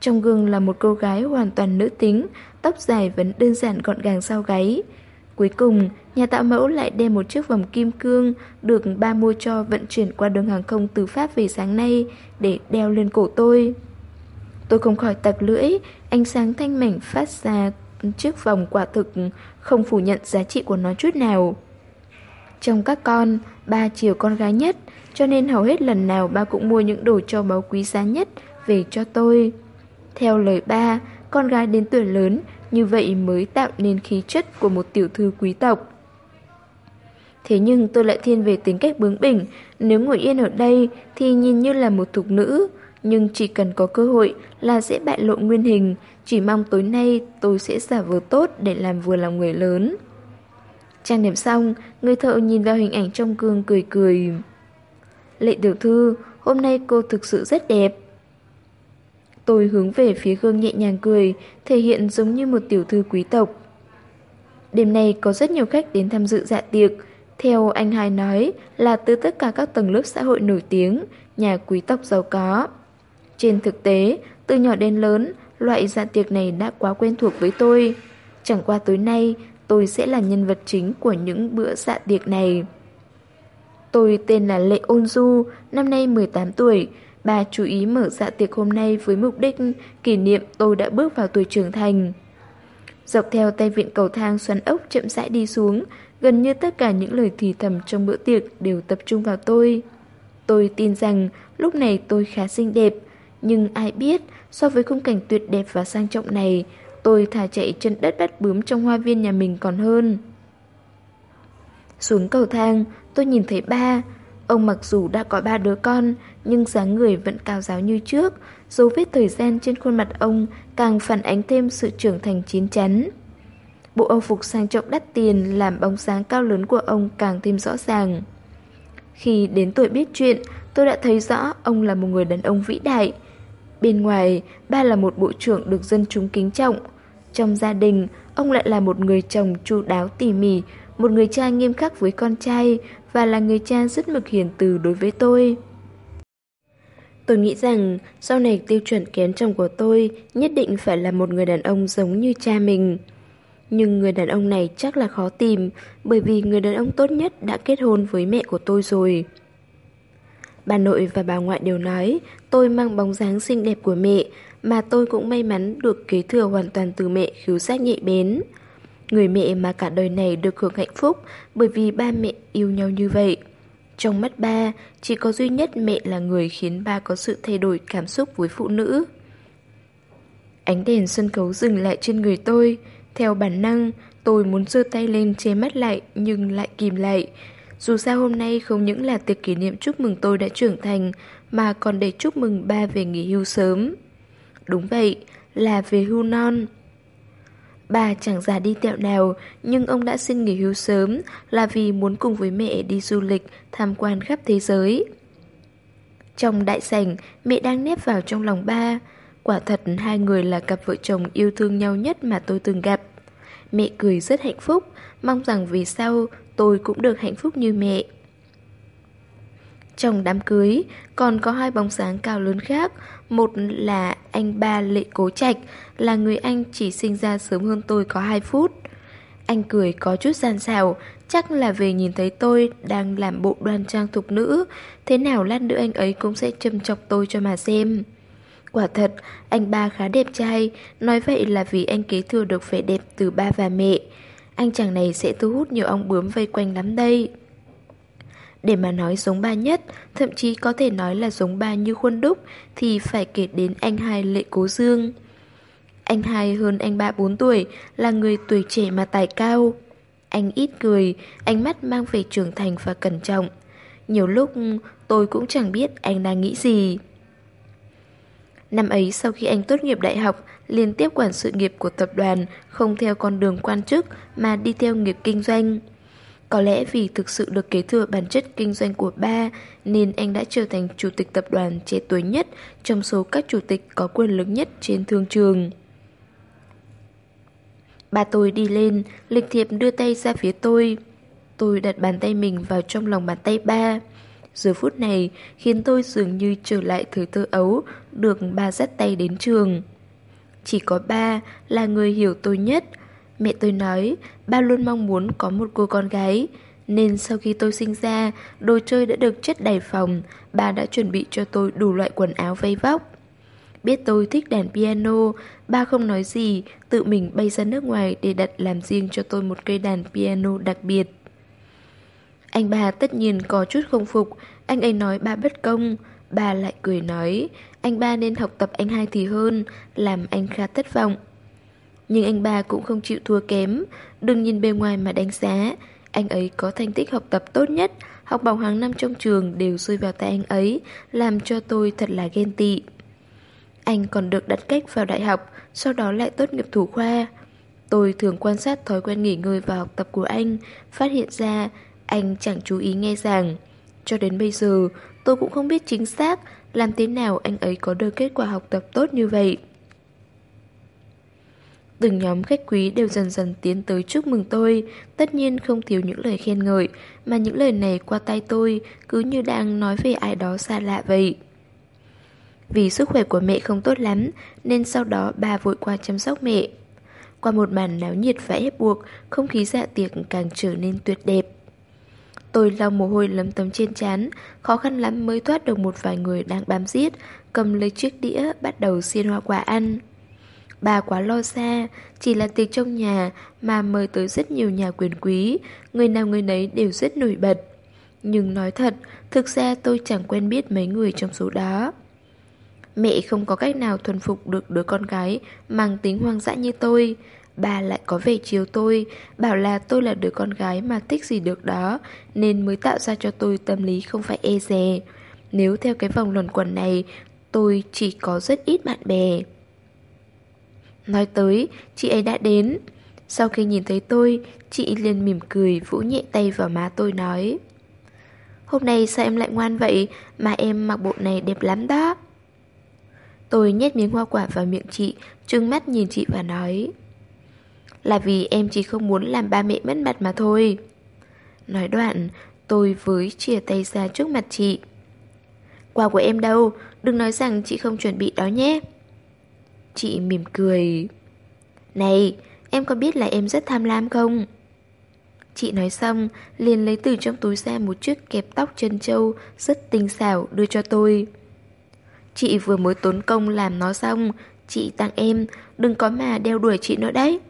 Speaker 1: Trong gương là một cô gái hoàn toàn nữ tính, tóc dài vẫn đơn giản gọn gàng sau gáy. Cuối cùng, nhà tạo mẫu lại đem một chiếc vòng kim cương được ba mua cho vận chuyển qua đường hàng không từ Pháp về sáng nay để đeo lên cổ tôi. Tôi không khỏi tặc lưỡi, ánh sáng thanh mảnh phát ra chiếc vòng quả thực không phủ nhận giá trị của nó chút nào. Trong các con, ba chiều con gái nhất, cho nên hầu hết lần nào ba cũng mua những đồ cho báu quý giá nhất về cho tôi. Theo lời ba, con gái đến tuổi lớn, như vậy mới tạo nên khí chất của một tiểu thư quý tộc. Thế nhưng tôi lại thiên về tính cách bướng bỉnh, nếu ngồi yên ở đây thì nhìn như là một thục nữ, nhưng chỉ cần có cơ hội là sẽ bại lộ nguyên hình, chỉ mong tối nay tôi sẽ giả vờ tốt để làm vừa lòng người lớn. Trang điểm xong, người thợ nhìn vào hình ảnh trong gương cười cười. Lệ tiểu thư, hôm nay cô thực sự rất đẹp. Tôi hướng về phía gương nhẹ nhàng cười, thể hiện giống như một tiểu thư quý tộc. Đêm nay có rất nhiều khách đến tham dự dạ tiệc. Theo anh hai nói là từ tất cả các tầng lớp xã hội nổi tiếng, nhà quý tộc giàu có. Trên thực tế, từ nhỏ đến lớn, loại dạ tiệc này đã quá quen thuộc với tôi. Chẳng qua tối nay, tôi sẽ là nhân vật chính của những bữa dạ tiệc này. Tôi tên là Lệ Ôn Du, năm nay 18 tuổi. Bà chú ý mở dạ tiệc hôm nay với mục đích kỷ niệm tôi đã bước vào tuổi trưởng thành. Dọc theo tay viện cầu thang xoắn ốc chậm rãi đi xuống, gần như tất cả những lời thì thầm trong bữa tiệc đều tập trung vào tôi. Tôi tin rằng lúc này tôi khá xinh đẹp, nhưng ai biết so với khung cảnh tuyệt đẹp và sang trọng này, tôi thả chạy chân đất bắt bướm trong hoa viên nhà mình còn hơn. Xuống cầu thang, tôi nhìn thấy ba. Ông mặc dù đã có ba đứa con, nhưng dáng người vẫn cao giáo như trước, dấu vết thời gian trên khuôn mặt ông càng phản ánh thêm sự trưởng thành chín chắn. Bộ âu phục sang trọng đắt tiền làm bóng dáng cao lớn của ông càng thêm rõ ràng. Khi đến tuổi biết chuyện, tôi đã thấy rõ ông là một người đàn ông vĩ đại. Bên ngoài, ba là một bộ trưởng được dân chúng kính trọng. Trong gia đình, ông lại là một người chồng chu đáo tỉ mỉ, một người cha nghiêm khắc với con trai và là người cha rất mực hiền từ đối với tôi. Tôi nghĩ rằng sau này tiêu chuẩn kén chồng của tôi nhất định phải là một người đàn ông giống như cha mình. Nhưng người đàn ông này chắc là khó tìm bởi vì người đàn ông tốt nhất đã kết hôn với mẹ của tôi rồi. Bà nội và bà ngoại đều nói tôi mang bóng dáng xinh đẹp của mẹ mà tôi cũng may mắn được kế thừa hoàn toàn từ mẹ khiếu giác nhạy bén. Người mẹ mà cả đời này được hưởng hạnh phúc bởi vì ba mẹ yêu nhau như vậy. Trong mắt ba, chỉ có duy nhất mẹ là người khiến ba có sự thay đổi cảm xúc với phụ nữ. Ánh đèn sân khấu dừng lại trên người tôi. Theo bản năng, tôi muốn giơ tay lên che mắt lại nhưng lại kìm lại. Dù sao hôm nay không những là tiệc kỷ niệm chúc mừng tôi đã trưởng thành mà còn để chúc mừng ba về nghỉ hưu sớm. Đúng vậy, là về hưu non. Bà chẳng già đi tẹo nào, nhưng ông đã xin nghỉ hưu sớm là vì muốn cùng với mẹ đi du lịch, tham quan khắp thế giới. Trong đại sảnh, mẹ đang nép vào trong lòng ba. Quả thật hai người là cặp vợ chồng yêu thương nhau nhất mà tôi từng gặp. Mẹ cười rất hạnh phúc, mong rằng vì sau tôi cũng được hạnh phúc như mẹ. Trong đám cưới, còn có hai bóng sáng cao lớn khác. Một là anh ba Lệ Cố Trạch, là người anh chỉ sinh ra sớm hơn tôi có 2 phút. Anh cười có chút gian xảo, chắc là về nhìn thấy tôi đang làm bộ đoan trang thục nữ, thế nào lát nữa anh ấy cũng sẽ châm chọc tôi cho mà xem. Quả thật, anh ba khá đẹp trai, nói vậy là vì anh kế thừa được vẻ đẹp từ ba và mẹ. Anh chàng này sẽ thu hút nhiều ong bướm vây quanh lắm đây. Để mà nói giống ba nhất, thậm chí có thể nói là giống ba như khuôn đúc, thì phải kể đến anh hai Lệ Cố Dương. Anh hai hơn anh ba 4 tuổi, là người tuổi trẻ mà tài cao. Anh ít cười, ánh mắt mang về trưởng thành và cẩn trọng. Nhiều lúc tôi cũng chẳng biết anh đang nghĩ gì. Năm ấy sau khi anh tốt nghiệp đại học, liên tiếp quản sự nghiệp của tập đoàn, không theo con đường quan chức mà đi theo nghiệp kinh doanh. Có lẽ vì thực sự được kế thừa bản chất kinh doanh của ba nên anh đã trở thành chủ tịch tập đoàn trẻ tuổi nhất trong số các chủ tịch có quyền lực nhất trên thương trường. Ba tôi đi lên, lịch thiệp đưa tay ra phía tôi. Tôi đặt bàn tay mình vào trong lòng bàn tay ba. Giờ phút này khiến tôi dường như trở lại thời thơ ấu, được ba dắt tay đến trường. Chỉ có ba là người hiểu tôi nhất, Mẹ tôi nói, ba luôn mong muốn có một cô con gái. Nên sau khi tôi sinh ra, đồ chơi đã được chất đầy phòng, ba đã chuẩn bị cho tôi đủ loại quần áo vây vóc. Biết tôi thích đàn piano, ba không nói gì, tự mình bay ra nước ngoài để đặt làm riêng cho tôi một cây đàn piano đặc biệt. Anh ba tất nhiên có chút không phục, anh ấy nói ba bất công. Ba lại cười nói, anh ba nên học tập anh hai thì hơn, làm anh khá thất vọng. Nhưng anh ba cũng không chịu thua kém Đừng nhìn bề ngoài mà đánh giá Anh ấy có thành tích học tập tốt nhất, học bổng hàng năm trong trường đều rơi vào tay anh ấy, làm cho tôi thật là ghen tị. Anh còn được đặt cách vào đại học, sau đó lại tốt nghiệp thủ khoa. Tôi thường quan sát thói quen nghỉ ngơi và học tập của anh, phát hiện ra anh chẳng chú ý nghe giảng. Cho đến bây giờ, tôi cũng không biết chính xác làm thế nào anh ấy có được kết quả học tập tốt như vậy. Từng nhóm khách quý đều dần dần tiến tới chúc mừng tôi, tất nhiên không thiếu những lời khen ngợi, mà những lời này qua tay tôi cứ như đang nói về ai đó xa lạ vậy. Vì sức khỏe của mẹ không tốt lắm, nên sau đó bà vội qua chăm sóc mẹ. Qua một màn náo nhiệt và ép buộc, không khí dạ tiệc càng trở nên tuyệt đẹp. Tôi lau mồ hôi lấm tấm trên chán, khó khăn lắm mới thoát được một vài người đang bám giết, cầm lấy chiếc đĩa bắt đầu xiên hoa quả ăn. Bà quá lo xa, chỉ là tiệc trong nhà mà mời tới rất nhiều nhà quyền quý, người nào người nấy đều rất nổi bật. Nhưng nói thật, thực ra tôi chẳng quen biết mấy người trong số đó. Mẹ không có cách nào thuần phục được đứa con gái mang tính hoang dã như tôi. Bà lại có vẻ chiều tôi, bảo là tôi là đứa con gái mà thích gì được đó, nên mới tạo ra cho tôi tâm lý không phải e dè. Nếu theo cái vòng luẩn quẩn này, tôi chỉ có rất ít bạn bè. Nói tới, chị ấy đã đến. Sau khi nhìn thấy tôi, chị liền mỉm cười vỗ nhẹ tay vào má tôi nói Hôm nay sao em lại ngoan vậy mà em mặc bộ này đẹp lắm đó. Tôi nhét miếng hoa quả vào miệng chị, trừng mắt nhìn chị và nói Là vì em chỉ không muốn làm ba mẹ mất mặt mà thôi. Nói đoạn, tôi với chìa tay ra trước mặt chị. Quà của em đâu, đừng nói rằng chị không chuẩn bị đó nhé. Chị mỉm cười. Này, em có biết là em rất tham lam không? Chị nói xong, liền lấy từ trong túi ra một chiếc kẹp tóc chân trâu Rất tinh xảo đưa cho tôi. Chị vừa mới tốn công làm nó xong, Chị tặng em, Đừng có mà đeo đuổi chị nữa đấy.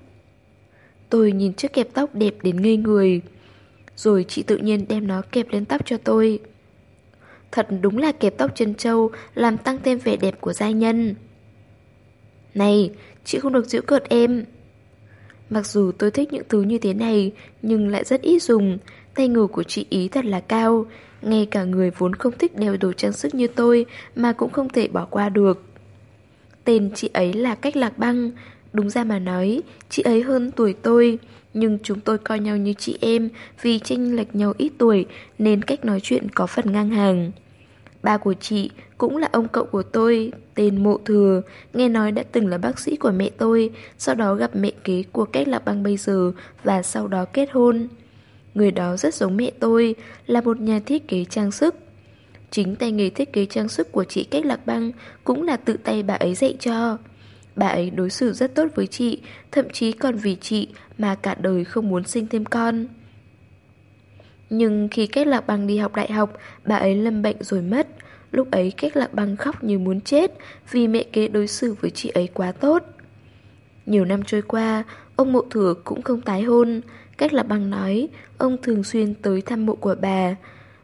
Speaker 1: Tôi nhìn chiếc kẹp tóc đẹp đến ngây người, Rồi chị tự nhiên đem nó kẹp lên tóc cho tôi. Thật đúng là kẹp tóc chân trâu Làm tăng thêm vẻ đẹp của giai nhân này, chị không được giễu cợt em. Mặc dù tôi thích những thứ như thế này, nhưng lại rất ít dùng. Tay ngủ của chị ý thật là cao. Ngay cả người vốn không thích đeo đồ trang sức như tôi mà cũng không thể bỏ qua được. Tên chị ấy là Cách Lạc Băng. Đúng ra mà nói, chị ấy hơn tuổi tôi. Nhưng chúng tôi coi nhau như chị em vì tranh lệch nhau ít tuổi nên cách nói chuyện có phần ngang hàng. Ba của chị cũng là ông cậu của tôi, tên Mộ Thừa, nghe nói đã từng là bác sĩ của mẹ tôi, sau đó gặp mẹ kế của cách lạc băng bây giờ và sau đó kết hôn. Người đó rất giống mẹ tôi, là một nhà thiết kế trang sức. Chính tay nghề thiết kế trang sức của chị Cách Lạc Băng cũng là tự tay bà ấy dạy cho. Bà ấy đối xử rất tốt với chị, thậm chí còn vì chị mà cả đời không muốn sinh thêm con. Nhưng khi Cách Lạc Băng đi học đại học, bà ấy lâm bệnh rồi mất. Lúc ấy Cách Lạc Băng khóc như muốn chết vì mẹ kế đối xử với chị ấy quá tốt. Nhiều năm trôi qua, ông mộ thừa cũng không tái hôn. Cách Lạc Băng nói, ông thường xuyên tới thăm mộ của bà.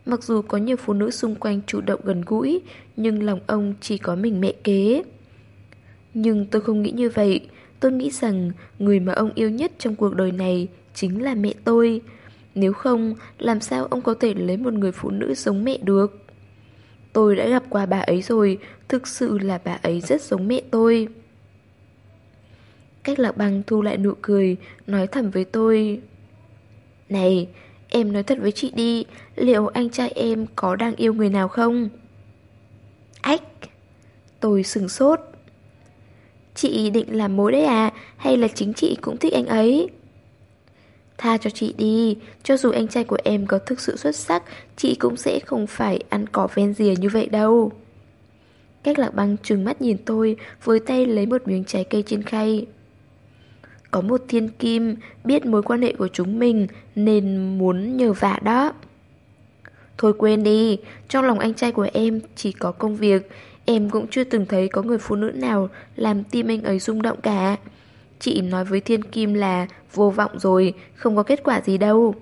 Speaker 1: Mặc dù có nhiều phụ nữ xung quanh chủ động gần gũi, nhưng lòng ông chỉ có mình mẹ kế. Nhưng tôi không nghĩ như vậy. Tôi nghĩ rằng người mà ông yêu nhất trong cuộc đời này chính là mẹ tôi. Nếu không, làm sao ông có thể lấy một người phụ nữ giống mẹ được? Tôi đã gặp qua bà ấy rồi, thực sự là bà ấy rất giống mẹ tôi. Cách lạc băng thu lại nụ cười, nói thầm với tôi. Này, em nói thật với chị đi, liệu anh trai em có đang yêu người nào không? Ách! Tôi sừng sốt. Chị định làm mối đấy à, hay là chính chị cũng thích anh ấy? Tha cho chị đi, cho dù anh trai của em có thực sự xuất sắc, chị cũng sẽ không phải ăn cỏ ven rìa như vậy đâu. Cách lạc băng trừng mắt nhìn tôi, với tay lấy một miếng trái cây trên khay. Có một thiên kim biết mối quan hệ của chúng mình nên muốn nhờ vả đó. Thôi quên đi, trong lòng anh trai của em chỉ có công việc, em cũng chưa từng thấy có người phụ nữ nào làm tim anh ấy rung động cả. Chị nói với Thiên Kim là vô vọng rồi, không có kết quả gì đâu.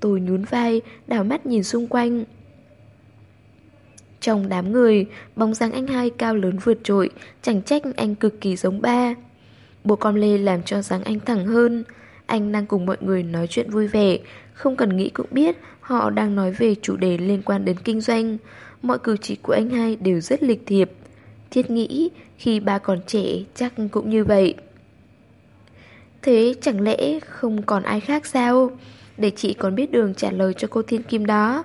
Speaker 1: Tôi nhún vai, đảo mắt nhìn xung quanh. Trong đám người, bóng dáng anh hai cao lớn vượt trội, chẳng trách anh cực kỳ giống ba. Bộ con lê làm cho dáng anh thẳng hơn. anh đang cùng mọi người nói chuyện vui vẻ, không cần nghĩ cũng biết họ đang nói về chủ đề liên quan đến kinh doanh. Mọi cử chỉ của anh hai đều rất lịch thiệp. Thiết nghĩ khi ba còn trẻ chắc cũng như vậy. Thế chẳng lẽ không còn ai khác sao? Để chị còn biết đường trả lời cho cô Thiên Kim đó.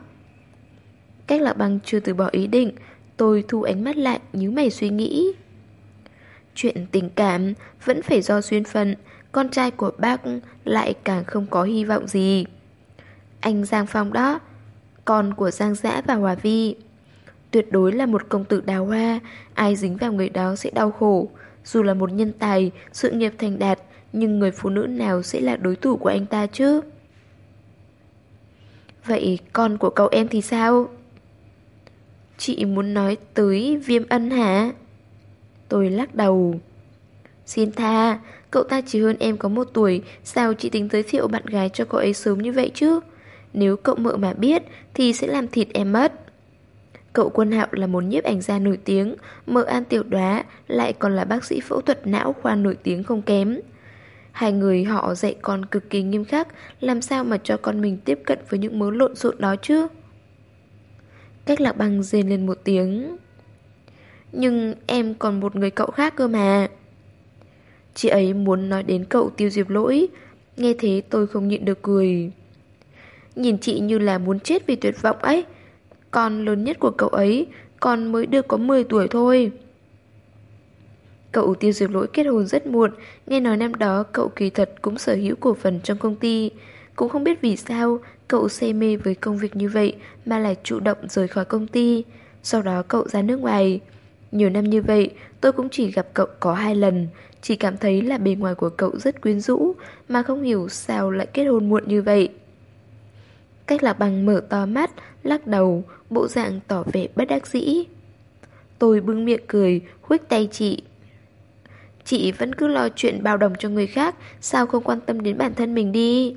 Speaker 1: Cách lạc băng chưa từ bỏ ý định, tôi thu ánh mắt lại nhíu mày suy nghĩ. Chuyện tình cảm vẫn phải do duyên phận, con trai của bác lại càng không có hy vọng gì. Anh Giang Phong đó, con của Giang Dã và Hòa Vi. Tuyệt đối là một công tử đào hoa, ai dính vào người đó sẽ đau khổ. Dù là một nhân tài, sự nghiệp thành đạt, nhưng người phụ nữ nào sẽ là đối thủ của anh ta chứ? Vậy con của cậu em thì sao? Chị muốn nói tới viêm ân hả? Tôi lắc đầu. Xin tha, cậu ta chỉ hơn em có một tuổi, sao chị tính giới thiệu bạn gái cho cậu ấy sớm như vậy chứ? Nếu cậu mợ mà biết thì sẽ làm thịt em mất. Cậu quân hạo là một nhiếp ảnh gia nổi tiếng, mợ an tiểu đoá lại còn là bác sĩ phẫu thuật não khoa nổi tiếng không kém. Hai người họ dạy con cực kỳ nghiêm khắc, làm sao mà cho con mình tiếp cận với những mớ lộn xộn đó chứ? Cách lạc băng rên lên một tiếng. Nhưng em còn một người cậu khác cơ mà. Chị ấy muốn nói đến cậu tiêu diệp lỗi. Nghe thế tôi không nhịn được cười. Nhìn chị như là muốn chết vì tuyệt vọng ấy. Con lớn nhất của cậu ấy, con mới được có 10 tuổi thôi. Cậu tiêu diệp lỗi kết hôn rất muộn, nghe nói năm đó cậu kỳ thật cũng sở hữu cổ phần trong công ty. Cũng không biết vì sao cậu say mê với công việc như vậy mà lại chủ động rời khỏi công ty. Sau đó cậu ra nước ngoài. Nhiều năm như vậy, tôi cũng chỉ gặp cậu có hai lần, chỉ cảm thấy là bề ngoài của cậu rất quyến rũ, mà không hiểu sao lại kết hôn muộn như vậy. Cách lạc bằng mở to mắt, lắc đầu, bộ dạng tỏ vẻ bất đắc dĩ. Tôi bưng miệng cười, khuếch tay chị. Chị vẫn cứ lo chuyện bao đồng cho người khác, sao không quan tâm đến bản thân mình đi?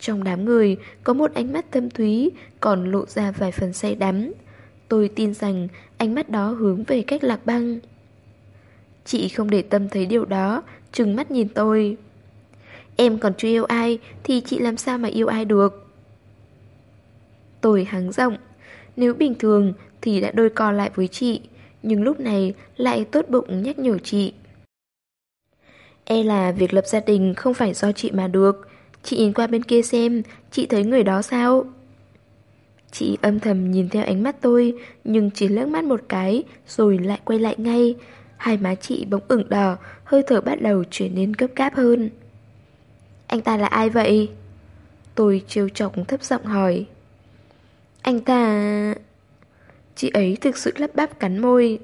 Speaker 1: Trong đám người, có một ánh mắt thâm thúy, còn lộ ra vài phần say đắm. Tôi tin rằng ánh mắt đó hướng về cách lạc băng. Chị không để tâm thấy điều đó, trừng mắt nhìn tôi. Em còn chưa yêu ai, thì chị làm sao mà yêu ai được? Tôi hắng giọng. Nếu bình thường thì đã đôi co lại với chị, nhưng lúc này lại tốt bụng nhắc nhở chị. E là việc lập gia đình không phải do chị mà được. Chị nhìn qua bên kia xem, chị thấy người đó sao? Chị âm thầm nhìn theo ánh mắt tôi, nhưng chỉ lướt mắt một cái, rồi lại quay lại ngay. Hai má chị bỗng ửng đỏ, hơi thở bắt đầu trở nên gấp gáp hơn. Anh ta là ai vậy? Tôi trêu chọc thấp giọng hỏi. Anh ta... Chị ấy thực sự lắp bắp cắn môi.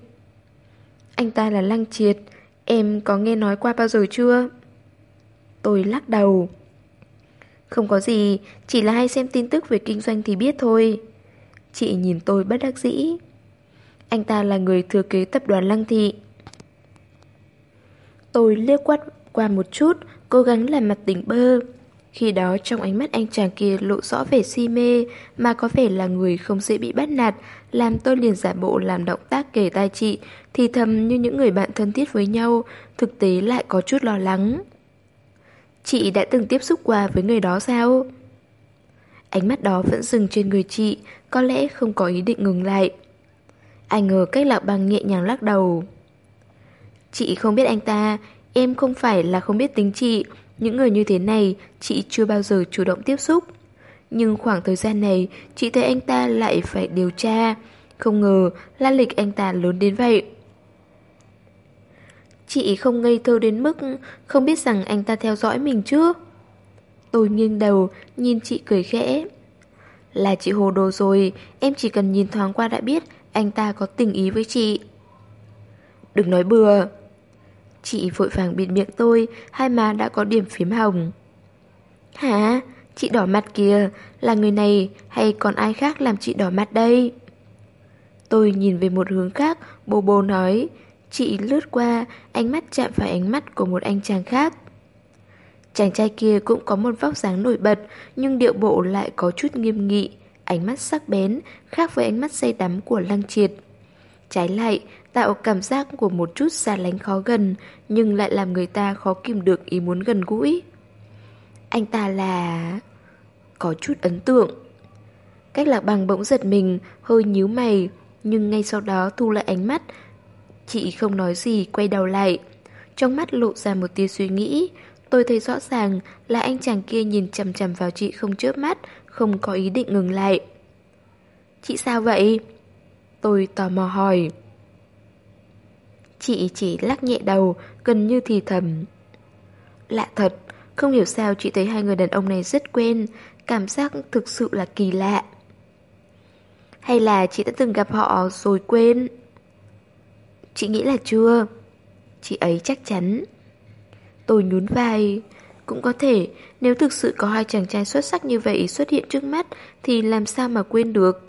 Speaker 1: Anh ta là Lăng Triệt, em có nghe nói qua bao giờ chưa? Tôi lắc đầu. Không có gì, chỉ là hay xem tin tức về kinh doanh thì biết thôi. Chị nhìn tôi bất đắc dĩ. Anh ta là người thừa kế tập đoàn Lăng Thị. Tôi liếc quát qua một chút, cố gắng làm mặt tỉnh bơ. Khi đó trong ánh mắt anh chàng kia lộ rõ vẻ si mê mà có vẻ là người không dễ bị bắt nạt, làm tôi liền giả bộ làm động tác kể tai chị, thì thầm như những người bạn thân thiết với nhau, thực tế lại có chút lo lắng. Chị đã từng tiếp xúc qua với người đó sao? Ánh mắt đó vẫn dừng trên người chị, có lẽ không có ý định ngừng lại. Anh ngờ cách lạc băng nhẹ nhàng lắc đầu. Chị không biết anh ta, em không phải là không biết tính chị, những người như thế này chị chưa bao giờ chủ động tiếp xúc. Nhưng khoảng thời gian này, chị thấy anh ta lại phải điều tra. Không ngờ, la lịch anh ta lớn đến vậy. Chị không ngây thơ đến mức không biết rằng anh ta theo dõi mình chứ. Tôi nghiêng đầu, nhìn chị cười khẽ. Là chị hồ đồ rồi, em chỉ cần nhìn thoáng qua đã biết anh ta có tình ý với chị. Đừng nói bừa. Chị vội vàng bịt miệng tôi, hai má đã có điểm phím hồng. Hả? Chị đỏ mặt kìa, là người này hay còn ai khác làm chị đỏ mặt đây? Tôi nhìn về một hướng khác, bồ bồ nói, Chị lướt qua, ánh mắt chạm phải ánh mắt của một anh chàng khác. Chàng trai kia cũng có một vóc dáng nổi bật, nhưng điệu bộ lại có chút nghiêm nghị, ánh mắt sắc bén, khác với ánh mắt say đắm của lăng triệt. Trái lại, tạo cảm giác của một chút xa lánh khó gần, nhưng lại làm người ta khó kìm được ý muốn gần gũi. Anh ta là... Có chút ấn tượng. Cách lạc bằng bỗng giật mình, hơi nhíu mày, nhưng ngay sau đó thu lại ánh mắt. Chị không nói gì, quay đầu lại. Trong mắt lộ ra một tia suy nghĩ. Tôi thấy rõ ràng là anh chàng kia nhìn chằm chằm vào chị không chớp mắt, không có ý định ngừng lại. Chị sao vậy? Tôi tò mò hỏi. Chị chỉ lắc nhẹ đầu, gần như thì thầm. Lạ thật, không hiểu sao chị thấy hai người đàn ông này rất quen, cảm giác thực sự là kỳ lạ. Hay là chị đã từng gặp họ rồi quên? Chị nghĩ là chưa. Chị ấy chắc chắn. Tôi nhún vai. Cũng có thể, nếu thực sự có hai chàng trai xuất sắc như vậy xuất hiện trước mắt thì làm sao mà quên được.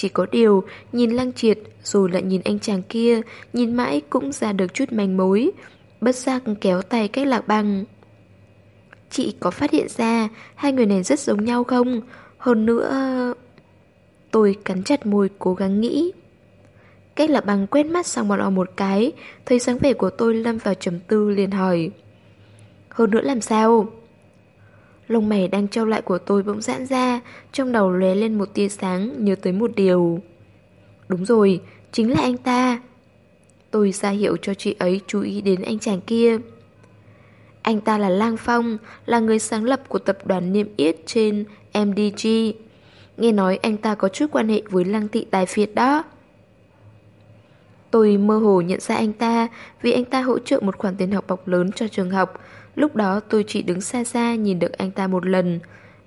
Speaker 1: Chỉ có điều, nhìn Lăng Triệt rồi lại nhìn anh chàng kia, nhìn mãi cũng ra được chút manh mối. Bất giác kéo tay cách lạc bằng. Chị có phát hiện ra hai người này rất giống nhau không? Hơn nữa... Tôi cắn chặt môi cố gắng nghĩ. Cách lạc bằng quét mắt sang bọn họ một cái, thấy sáng vẻ của tôi lâm vào trầm tư liền hỏi. Hơn nữa làm sao? Lông mày đang trao lại của tôi bỗng giãn ra, trong đầu lóe lên một tia sáng, nhớ tới một điều. Đúng rồi, chính là anh ta. Tôi ra hiệu cho chị ấy chú ý đến anh chàng kia. Anh ta là Lang Phong, là người sáng lập của tập đoàn niêm yết trên MDG. Nghe nói anh ta có chút quan hệ với Lăng Thị Tài Phiệt đó. Tôi mơ hồ nhận ra anh ta vì anh ta hỗ trợ một khoản tiền học bọc lớn cho trường học. Lúc đó tôi chỉ đứng xa xa nhìn được anh ta một lần.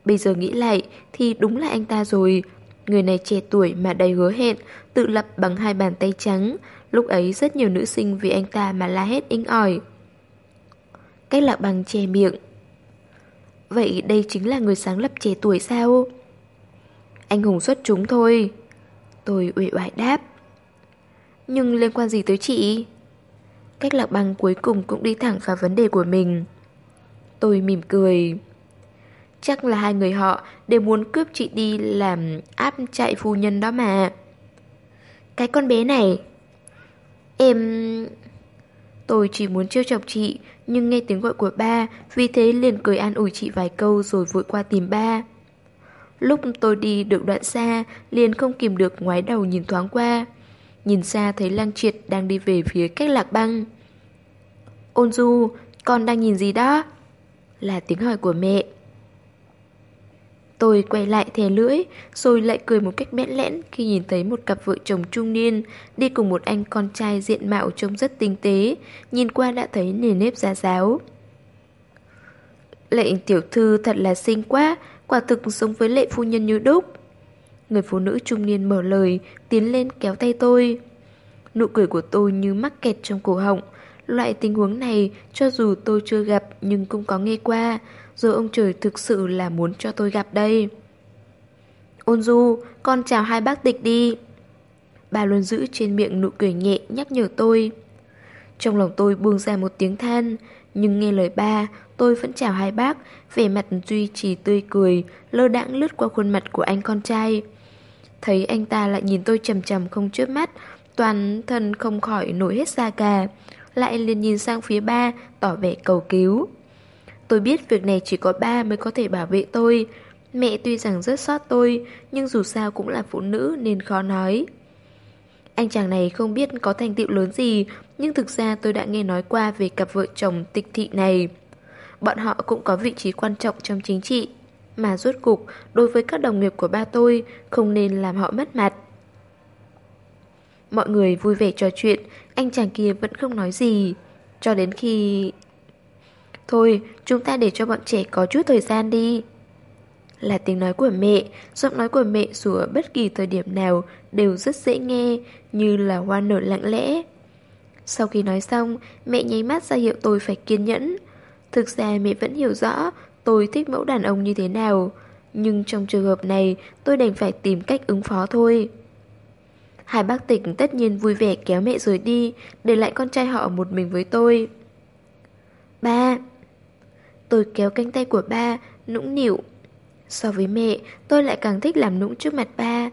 Speaker 1: Bây giờ nghĩ lại thì đúng là anh ta rồi. Người này trẻ tuổi mà đầy hứa hẹn, tự lập bằng hai bàn tay trắng. Lúc ấy rất nhiều nữ sinh vì anh ta mà la hét inh ỏi. Cách lạc bằng che miệng. Vậy đây chính là người sáng lập trẻ tuổi sao? Anh hùng xuất chúng thôi. Tôi ủy oải đáp. Nhưng liên quan gì tới chị? Cách lạc băng cuối cùng cũng đi thẳng vào vấn đề của mình. Tôi mỉm cười. Chắc là hai người họ đều muốn cướp chị đi làm áp chạy phu nhân đó mà. Cái con bé này. Em... Tôi chỉ muốn trêu chọc chị, nhưng nghe tiếng gọi của ba, vì thế liền cười an ủi chị vài câu rồi vội qua tìm ba. Lúc tôi đi được đoạn xa, liền không kìm được ngoái đầu nhìn thoáng qua. Nhìn xa thấy Lăng Triệt đang đi về phía cách lạc băng. Ôn Du, con đang nhìn gì đó? Là tiếng hỏi của mẹ. Tôi quay lại thè lưỡi, rồi lại cười một cách bẽn lẽn khi nhìn thấy một cặp vợ chồng trung niên đi cùng một anh con trai diện mạo trông rất tinh tế, nhìn qua đã thấy nề nếp giá giáo. Lệnh tiểu thư thật là xinh quá, quả thực sống với lệ phu nhân như đúc. Người phụ nữ trung niên mở lời, tiến lên kéo tay tôi. Nụ cười của tôi như mắc kẹt trong cổ họng. Loại tình huống này, cho dù tôi chưa gặp nhưng cũng có nghe qua, rồi ông trời thực sự là muốn cho tôi gặp đây. Ôn du, con chào hai bác tịch đi. Bà luôn giữ trên miệng nụ cười nhẹ nhắc nhở tôi. Trong lòng tôi buông ra một tiếng than, nhưng nghe lời ba, tôi vẫn chào hai bác, vẻ mặt duy trì tươi cười, lơ đãng lướt qua khuôn mặt của anh con trai. Thấy anh ta lại nhìn tôi chầm chầm không chớp mắt, toàn thân không khỏi nổi hết da gà, lại liền nhìn sang phía ba, tỏ vẻ cầu cứu. Tôi biết việc này chỉ có ba mới có thể bảo vệ tôi. Mẹ tuy rằng rất sót tôi, nhưng dù sao cũng là phụ nữ nên khó nói. Anh chàng này không biết có thành tựu lớn gì, nhưng thực ra tôi đã nghe nói qua về cặp vợ chồng tịch thị này. Bọn họ cũng có vị trí quan trọng trong chính trị, mà rốt cục đối với các đồng nghiệp của ba tôi không nên làm họ mất mặt. Mọi người vui vẻ trò chuyện, anh chàng kia vẫn không nói gì. Cho đến khi... Thôi, chúng ta để cho bọn trẻ có chút thời gian đi. Là tiếng nói của mẹ, giọng nói của mẹ dù ở bất kỳ thời điểm nào đều rất dễ nghe, như là hoa nở lặng lẽ. Sau khi nói xong, mẹ nháy mắt ra hiệu tôi phải kiên nhẫn. Thực ra mẹ vẫn hiểu rõ tôi thích mẫu đàn ông như thế nào, nhưng trong trường hợp này tôi đành phải tìm cách ứng phó thôi. Hai bác tịch tất nhiên vui vẻ kéo mẹ rời đi, để lại con trai họ một mình với tôi. Ba Tôi kéo cánh tay của ba, nũng nịu. So với mẹ, tôi lại càng thích làm nũng trước mặt ba,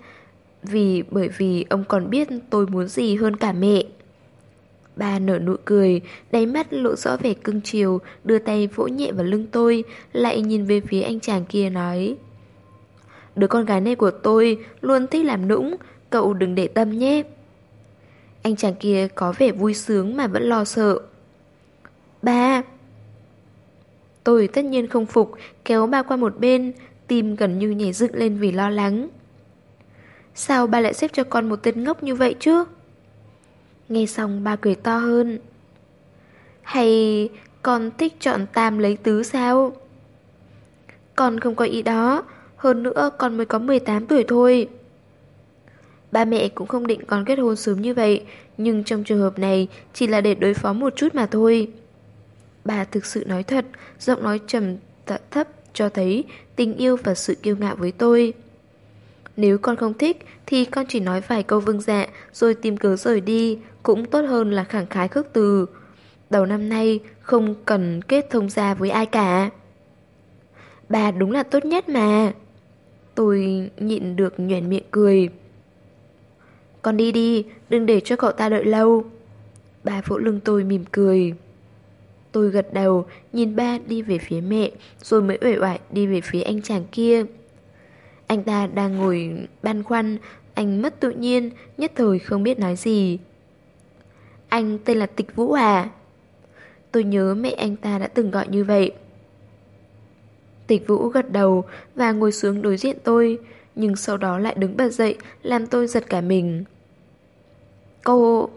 Speaker 1: vì bởi vì ông còn biết tôi muốn gì hơn cả mẹ. Ba nở nụ cười, đáy mắt lộ rõ vẻ cưng chiều, đưa tay vỗ nhẹ vào lưng tôi, lại nhìn về phía anh chàng kia nói. Đứa con gái này của tôi luôn thích làm nũng, cậu đừng để tâm nhé. Anh chàng kia có vẻ vui sướng mà vẫn lo sợ. Ba! Tôi tất nhiên không phục, kéo ba qua một bên, tim gần như nhảy dựng lên vì lo lắng. Sao ba lại xếp cho con một tên ngốc như vậy chứ? Nghe xong ba cười to hơn. Hay con thích chọn tam lấy tứ sao? Con không có ý đó, hơn nữa con mới có 18 tuổi thôi. Ba mẹ cũng không định con kết hôn sớm như vậy, nhưng trong trường hợp này chỉ là để đối phó một chút mà thôi. Bà thực sự nói thật, giọng nói trầm thấp cho thấy tình yêu và sự kiêu ngạo với tôi. Nếu con không thích thì con chỉ nói vài câu vương dạ rồi tìm cớ rời đi, cũng tốt hơn là khẳng khái khước từ. Đầu năm nay không cần kết thông gia với ai cả. Bà đúng là tốt nhất mà. Tôi nhịn được nhuền miệng cười. Con đi đi, đừng để cho cậu ta đợi lâu. Bà vỗ lưng tôi mỉm cười. Tôi gật đầu, nhìn ba đi về phía mẹ, rồi mới uể oải đi về phía anh chàng kia. Anh ta đang ngồi băn khoăn, anh mất tự nhiên, nhất thời không biết nói gì. Anh tên là Tịch Vũ à? Tôi nhớ mẹ anh ta đã từng gọi như vậy. Tịch Vũ gật đầu và ngồi xuống đối diện tôi, nhưng sau đó lại đứng bật dậy làm tôi giật cả mình. Cô...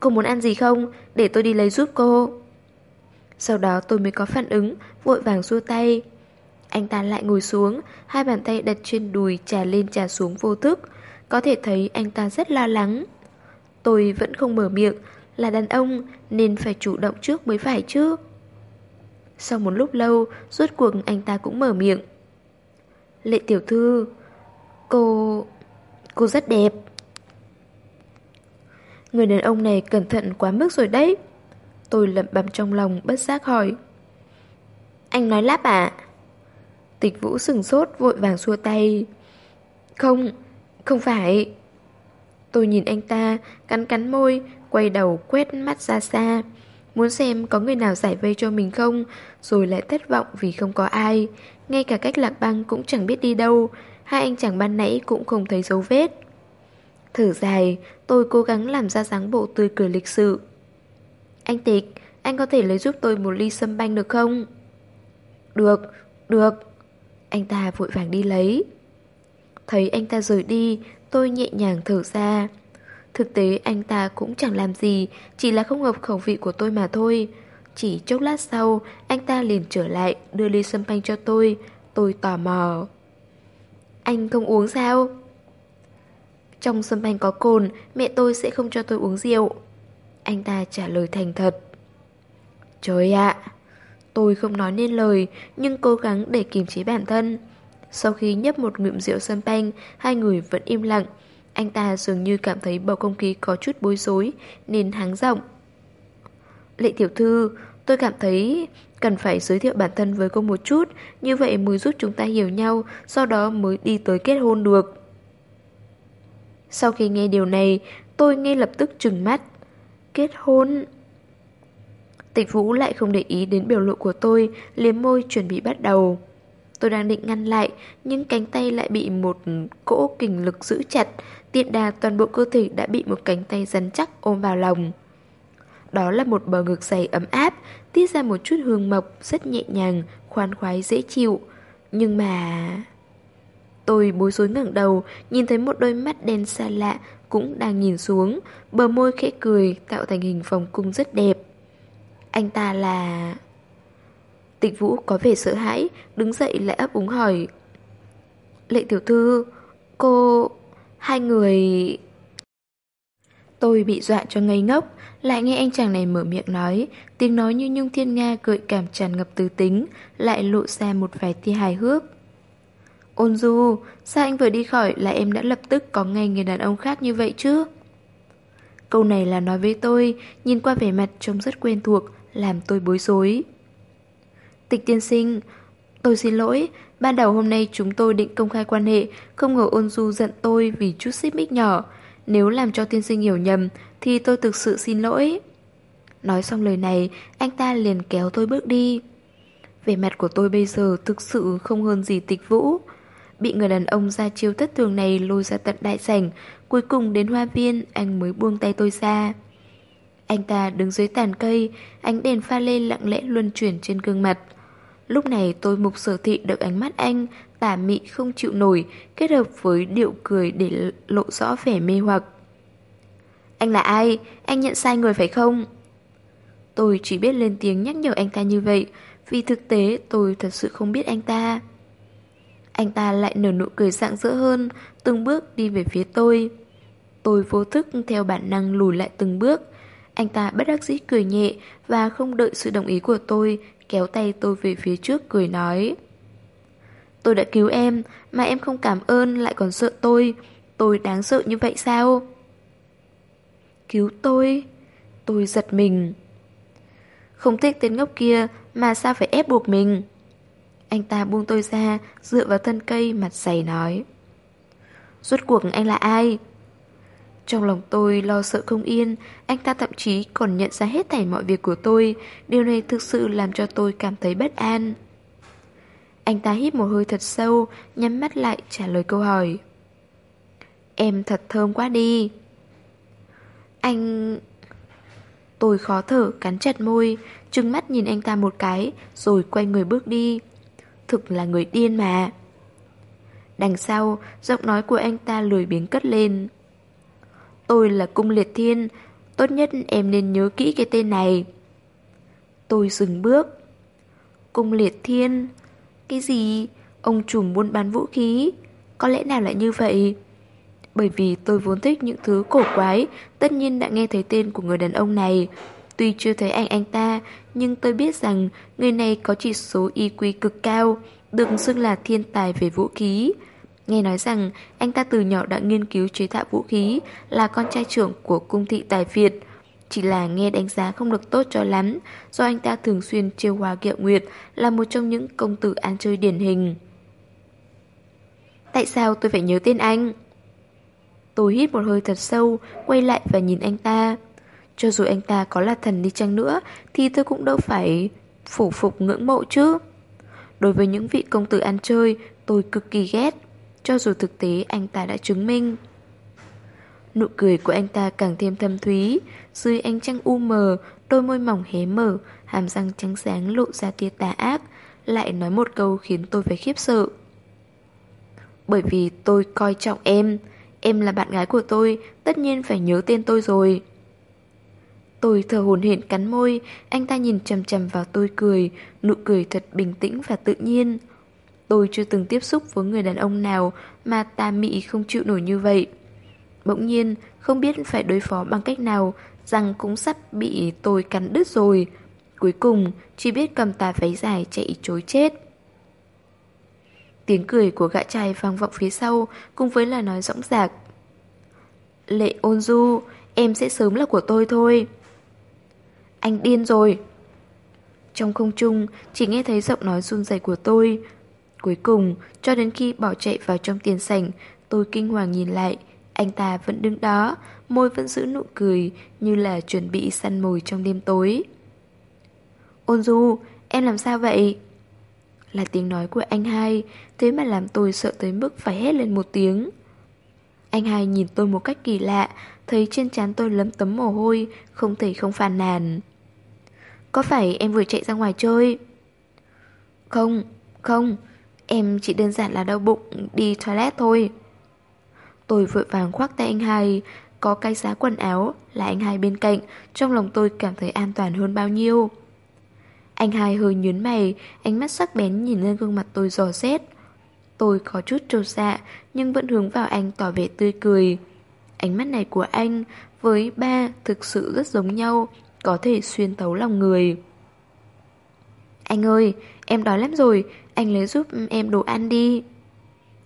Speaker 1: cô muốn ăn gì không? Để tôi đi lấy giúp cô. Sau đó tôi mới có phản ứng, vội vàng xua tay. Anh ta lại ngồi xuống, hai bàn tay đặt trên đùi trà lên trà xuống vô thức. Có thể thấy anh ta rất lo lắng. Tôi vẫn không mở miệng, là đàn ông nên phải chủ động trước mới phải chứ. Sau một lúc lâu, rốt cuộc anh ta cũng mở miệng. Lệ tiểu thư, cô... cô rất đẹp. Người đàn ông này cẩn thận quá mức rồi đấy. Tôi lẩm bẩm trong lòng bất giác hỏi. Anh nói lắp à? Tịch vũ sừng sốt vội vàng xua tay. Không, không phải. Tôi nhìn anh ta, cắn cắn môi, quay đầu quét mắt ra xa. Muốn xem có người nào giải vây cho mình không, rồi lại thất vọng vì không có ai. Ngay cả cách lạc băng cũng chẳng biết đi đâu, hai anh chàng ban nãy cũng không thấy dấu vết. Thở dài, tôi cố gắng làm ra dáng bộ tươi cười lịch sự. Anh Tịch, anh có thể lấy giúp tôi một ly sâm banh được không? Được, được. Anh ta vội vàng đi lấy. Thấy anh ta rời đi, tôi nhẹ nhàng thở ra. Thực tế anh ta cũng chẳng làm gì, chỉ là không hợp khẩu vị của tôi mà thôi. Chỉ chốc lát sau, anh ta liền trở lại, đưa ly sâm panh cho tôi. Tôi tò mò. Anh không uống sao? Trong sâm panh có cồn, mẹ tôi sẽ không cho tôi uống rượu. Anh ta trả lời thành thật. Trời ạ! tôi không nói nên lời, nhưng cố gắng để kiềm chế bản thân. Sau khi nhấp một ngụm rượu sâm panh hai người vẫn im lặng. Anh ta dường như cảm thấy bầu không khí có chút bối rối, nên háng rộng. Lệ tiểu thư, tôi cảm thấy cần phải giới thiệu bản thân với cô một chút, như vậy mới giúp chúng ta hiểu nhau, sau đó mới đi tới kết hôn được. Sau khi nghe điều này, tôi ngay lập tức trừng mắt. Kết hôn... Tịch Vũ lại không để ý đến biểu lộ của tôi, liếm môi chuẩn bị bắt đầu. Tôi đang định ngăn lại, nhưng cánh tay lại bị một cỗ kình lực giữ chặt, tiện đà toàn bộ cơ thể đã bị một cánh tay rắn chắc ôm vào lòng. Đó là một bờ ngực dày ấm áp, tiết ra một chút hương mộc, rất nhẹ nhàng, khoan khoái dễ chịu. Nhưng mà... Tôi bối rối ngẩng đầu, nhìn thấy một đôi mắt đen xa lạ cũng đang nhìn xuống, bờ môi khẽ cười tạo thành hình vòng cung rất đẹp. Anh ta là... Tịch Vũ có vẻ sợ hãi, đứng dậy lại ấp úng hỏi. Lệ tiểu thư, cô hai người... Tôi bị dọa cho ngây ngốc, lại nghe anh chàng này mở miệng nói, tiếng nói như nhung thiên nga gợi cảm tràn ngập từ tính, lại lộ ra một vài tia hài hước. Ôn du, sao anh vừa đi khỏi là em đã lập tức có ngay người đàn ông khác như vậy chứ? Câu này là nói với tôi, nhìn qua vẻ mặt trông rất quen thuộc, làm tôi bối rối. Tịch tiên sinh, tôi xin lỗi, ban đầu hôm nay chúng tôi định công khai quan hệ, không ngờ ôn du giận tôi vì chút xích mích nhỏ. Nếu làm cho tiên sinh hiểu nhầm, thì tôi thực sự xin lỗi. Nói xong lời này, anh ta liền kéo tôi bước đi. Về mặt của tôi bây giờ thực sự không hơn gì tịch vũ. Bị người đàn ông ra chiêu thất thường này lôi ra tận đại sảnh, cuối cùng đến hoa viên anh mới buông tay tôi ra. Anh ta đứng dưới tàn cây, ánh đèn pha lê lặng lẽ luân chuyển trên gương mặt. Lúc này tôi mục sở thị được ánh mắt anh, tà mị không chịu nổi, kết hợp với điệu cười để lộ rõ vẻ mê hoặc. Anh là ai? Anh nhận sai người phải không? Tôi chỉ biết lên tiếng nhắc nhở anh ta như vậy, vì thực tế tôi thật sự không biết anh ta. Anh ta lại nở nụ cười rạng rỡ hơn, từng bước đi về phía tôi. Tôi vô thức theo bản năng lùi lại từng bước. Anh ta bất đắc dĩ cười nhẹ và không đợi sự đồng ý của tôi, kéo tay tôi về phía trước cười nói. Tôi đã cứu em, mà em không cảm ơn lại còn sợ tôi. Tôi đáng sợ như vậy sao? Cứu tôi? Tôi giật mình. Không thích tên ngốc kia mà sao phải ép buộc mình? Anh ta buông tôi ra, dựa vào thân cây mặt dày nói. Rốt cuộc anh là ai? Trong lòng tôi lo sợ không yên, anh ta thậm chí còn nhận ra hết thảy mọi việc của tôi. Điều này thực sự làm cho tôi cảm thấy bất an. Anh ta hít một hơi thật sâu, nhắm mắt lại trả lời câu hỏi. Em thật thơm quá đi. Anh... Tôi khó thở, cắn chặt môi, trừng mắt nhìn anh ta một cái, rồi quay người bước đi. Thực là người điên mà. Đằng sau, giọng nói của anh ta lười biếng cất lên. Tôi là Cung Liệt Thiên, tốt nhất em nên nhớ kỹ cái tên này. Tôi dừng bước. Cung Liệt Thiên... Cái gì? Ông trùm buôn bán vũ khí? Có lẽ nào lại như vậy? Bởi vì tôi vốn thích những thứ cổ quái, tất nhiên đã nghe thấy tên của người đàn ông này. Tuy chưa thấy ảnh anh ta, nhưng tôi biết rằng người này có chỉ số IQ cực cao, được xưng là thiên tài về vũ khí. Nghe nói rằng anh ta từ nhỏ đã nghiên cứu chế tạo vũ khí, là con trai trưởng của cung thị tài Việt. Chỉ là nghe đánh giá không được tốt cho lắm, do anh ta thường xuyên chiêu hòa kiệu nguyệt là một trong những công tử ăn chơi điển hình. Tại sao tôi phải nhớ tên anh? Tôi hít một hơi thật sâu, quay lại và nhìn anh ta. Cho dù anh ta có là thần đi chăng nữa, thì tôi cũng đâu phải phủ phục ngưỡng mộ chứ. Đối với những vị công tử ăn chơi, tôi cực kỳ ghét. Cho dù thực tế anh ta đã chứng minh. Nụ cười của anh ta càng thêm thâm thúy, dưới ánh trăng u mờ, đôi môi mỏng hé mở, hàm răng trắng sáng lộ ra tia tà ác, lại nói một câu khiến tôi phải khiếp sợ. Bởi vì tôi coi trọng em, em là bạn gái của tôi, tất nhiên phải nhớ tên tôi rồi. Tôi thở hồn hển cắn môi, anh ta nhìn chầm chầm vào tôi cười, nụ cười thật bình tĩnh và tự nhiên. Tôi chưa từng tiếp xúc với người đàn ông nào mà tà mị không chịu nổi như vậy. Bỗng nhiên, không biết phải đối phó bằng cách nào, rằng cũng sắp bị tôi cắn đứt rồi. Cuối cùng, chỉ biết cầm tà váy dài chạy chối chết. Tiếng cười của gã trai vang vọng phía sau, cùng với lời nói rõng rạc. Lệ ôn du, em sẽ sớm là của tôi thôi. Anh điên rồi. Trong không trung, chỉ nghe thấy giọng nói run rẩy của tôi. Cuối cùng, cho đến khi bỏ chạy vào trong tiền sảnh, tôi kinh hoàng nhìn lại, anh ta vẫn đứng đó, môi vẫn giữ nụ cười như là chuẩn bị săn mồi trong đêm tối. Ôn du, em làm sao vậy? Là tiếng nói của anh hai, thế mà làm tôi sợ tới mức phải hét lên một tiếng. Anh hai nhìn tôi một cách kỳ lạ, thấy trên trán tôi lấm tấm mồ hôi, không thể không phàn nàn. Có phải em vừa chạy ra ngoài chơi? Không, không, em chỉ đơn giản là đau bụng, đi toilet thôi. Tôi vội vàng khoác tay anh hai Có cái giá quần áo là anh hai bên cạnh Trong lòng tôi cảm thấy an toàn hơn bao nhiêu. Anh hai hơi nhớn mày Ánh mắt sắc bén nhìn lên gương mặt tôi dò xét. Tôi có chút trâu dạ Nhưng vẫn hướng vào anh tỏ vẻ tươi cười. Ánh mắt này của anh Với ba thực sự rất giống nhau Có thể xuyên thấu lòng người. Anh ơi Em đói lắm rồi anh lấy giúp em đồ ăn đi.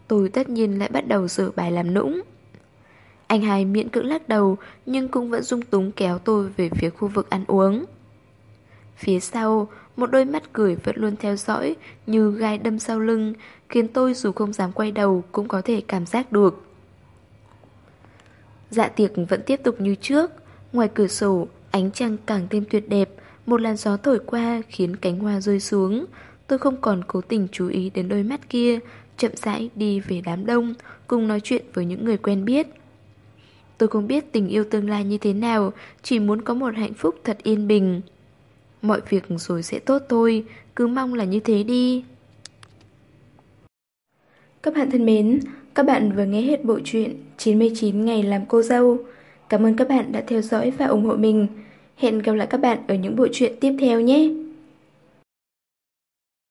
Speaker 1: Tôi tất nhiên lại bắt đầu sửa bài làm nũng. Anh hai miễn cưỡng lắc đầu Nhưng cũng vẫn dung túng kéo tôi về phía khu vực ăn uống. Phía sau Một đôi mắt cười vẫn luôn theo dõi Như gai đâm sau lưng Khiến tôi dù không dám quay đầu Cũng có thể cảm giác được. Dạ tiệc vẫn tiếp tục như trước. Ngoài cửa sổ Ánh trăng càng thêm tuyệt đẹp, một làn gió thổi qua khiến cánh hoa rơi xuống. Tôi không còn cố tình chú ý đến đôi mắt kia, chậm rãi đi về đám đông, cùng nói chuyện với những người quen biết. Tôi không biết tình yêu tương lai như thế nào, chỉ muốn có một hạnh phúc thật yên bình. Mọi việc rồi sẽ tốt thôi, cứ mong là như thế đi. Các bạn thân mến, các bạn vừa nghe hết bộ truyện 99 ngày làm cô dâu. Cảm ơn các bạn đã theo dõi và ủng hộ mình. Hẹn gặp lại các bạn ở những bộ truyện tiếp theo nhé.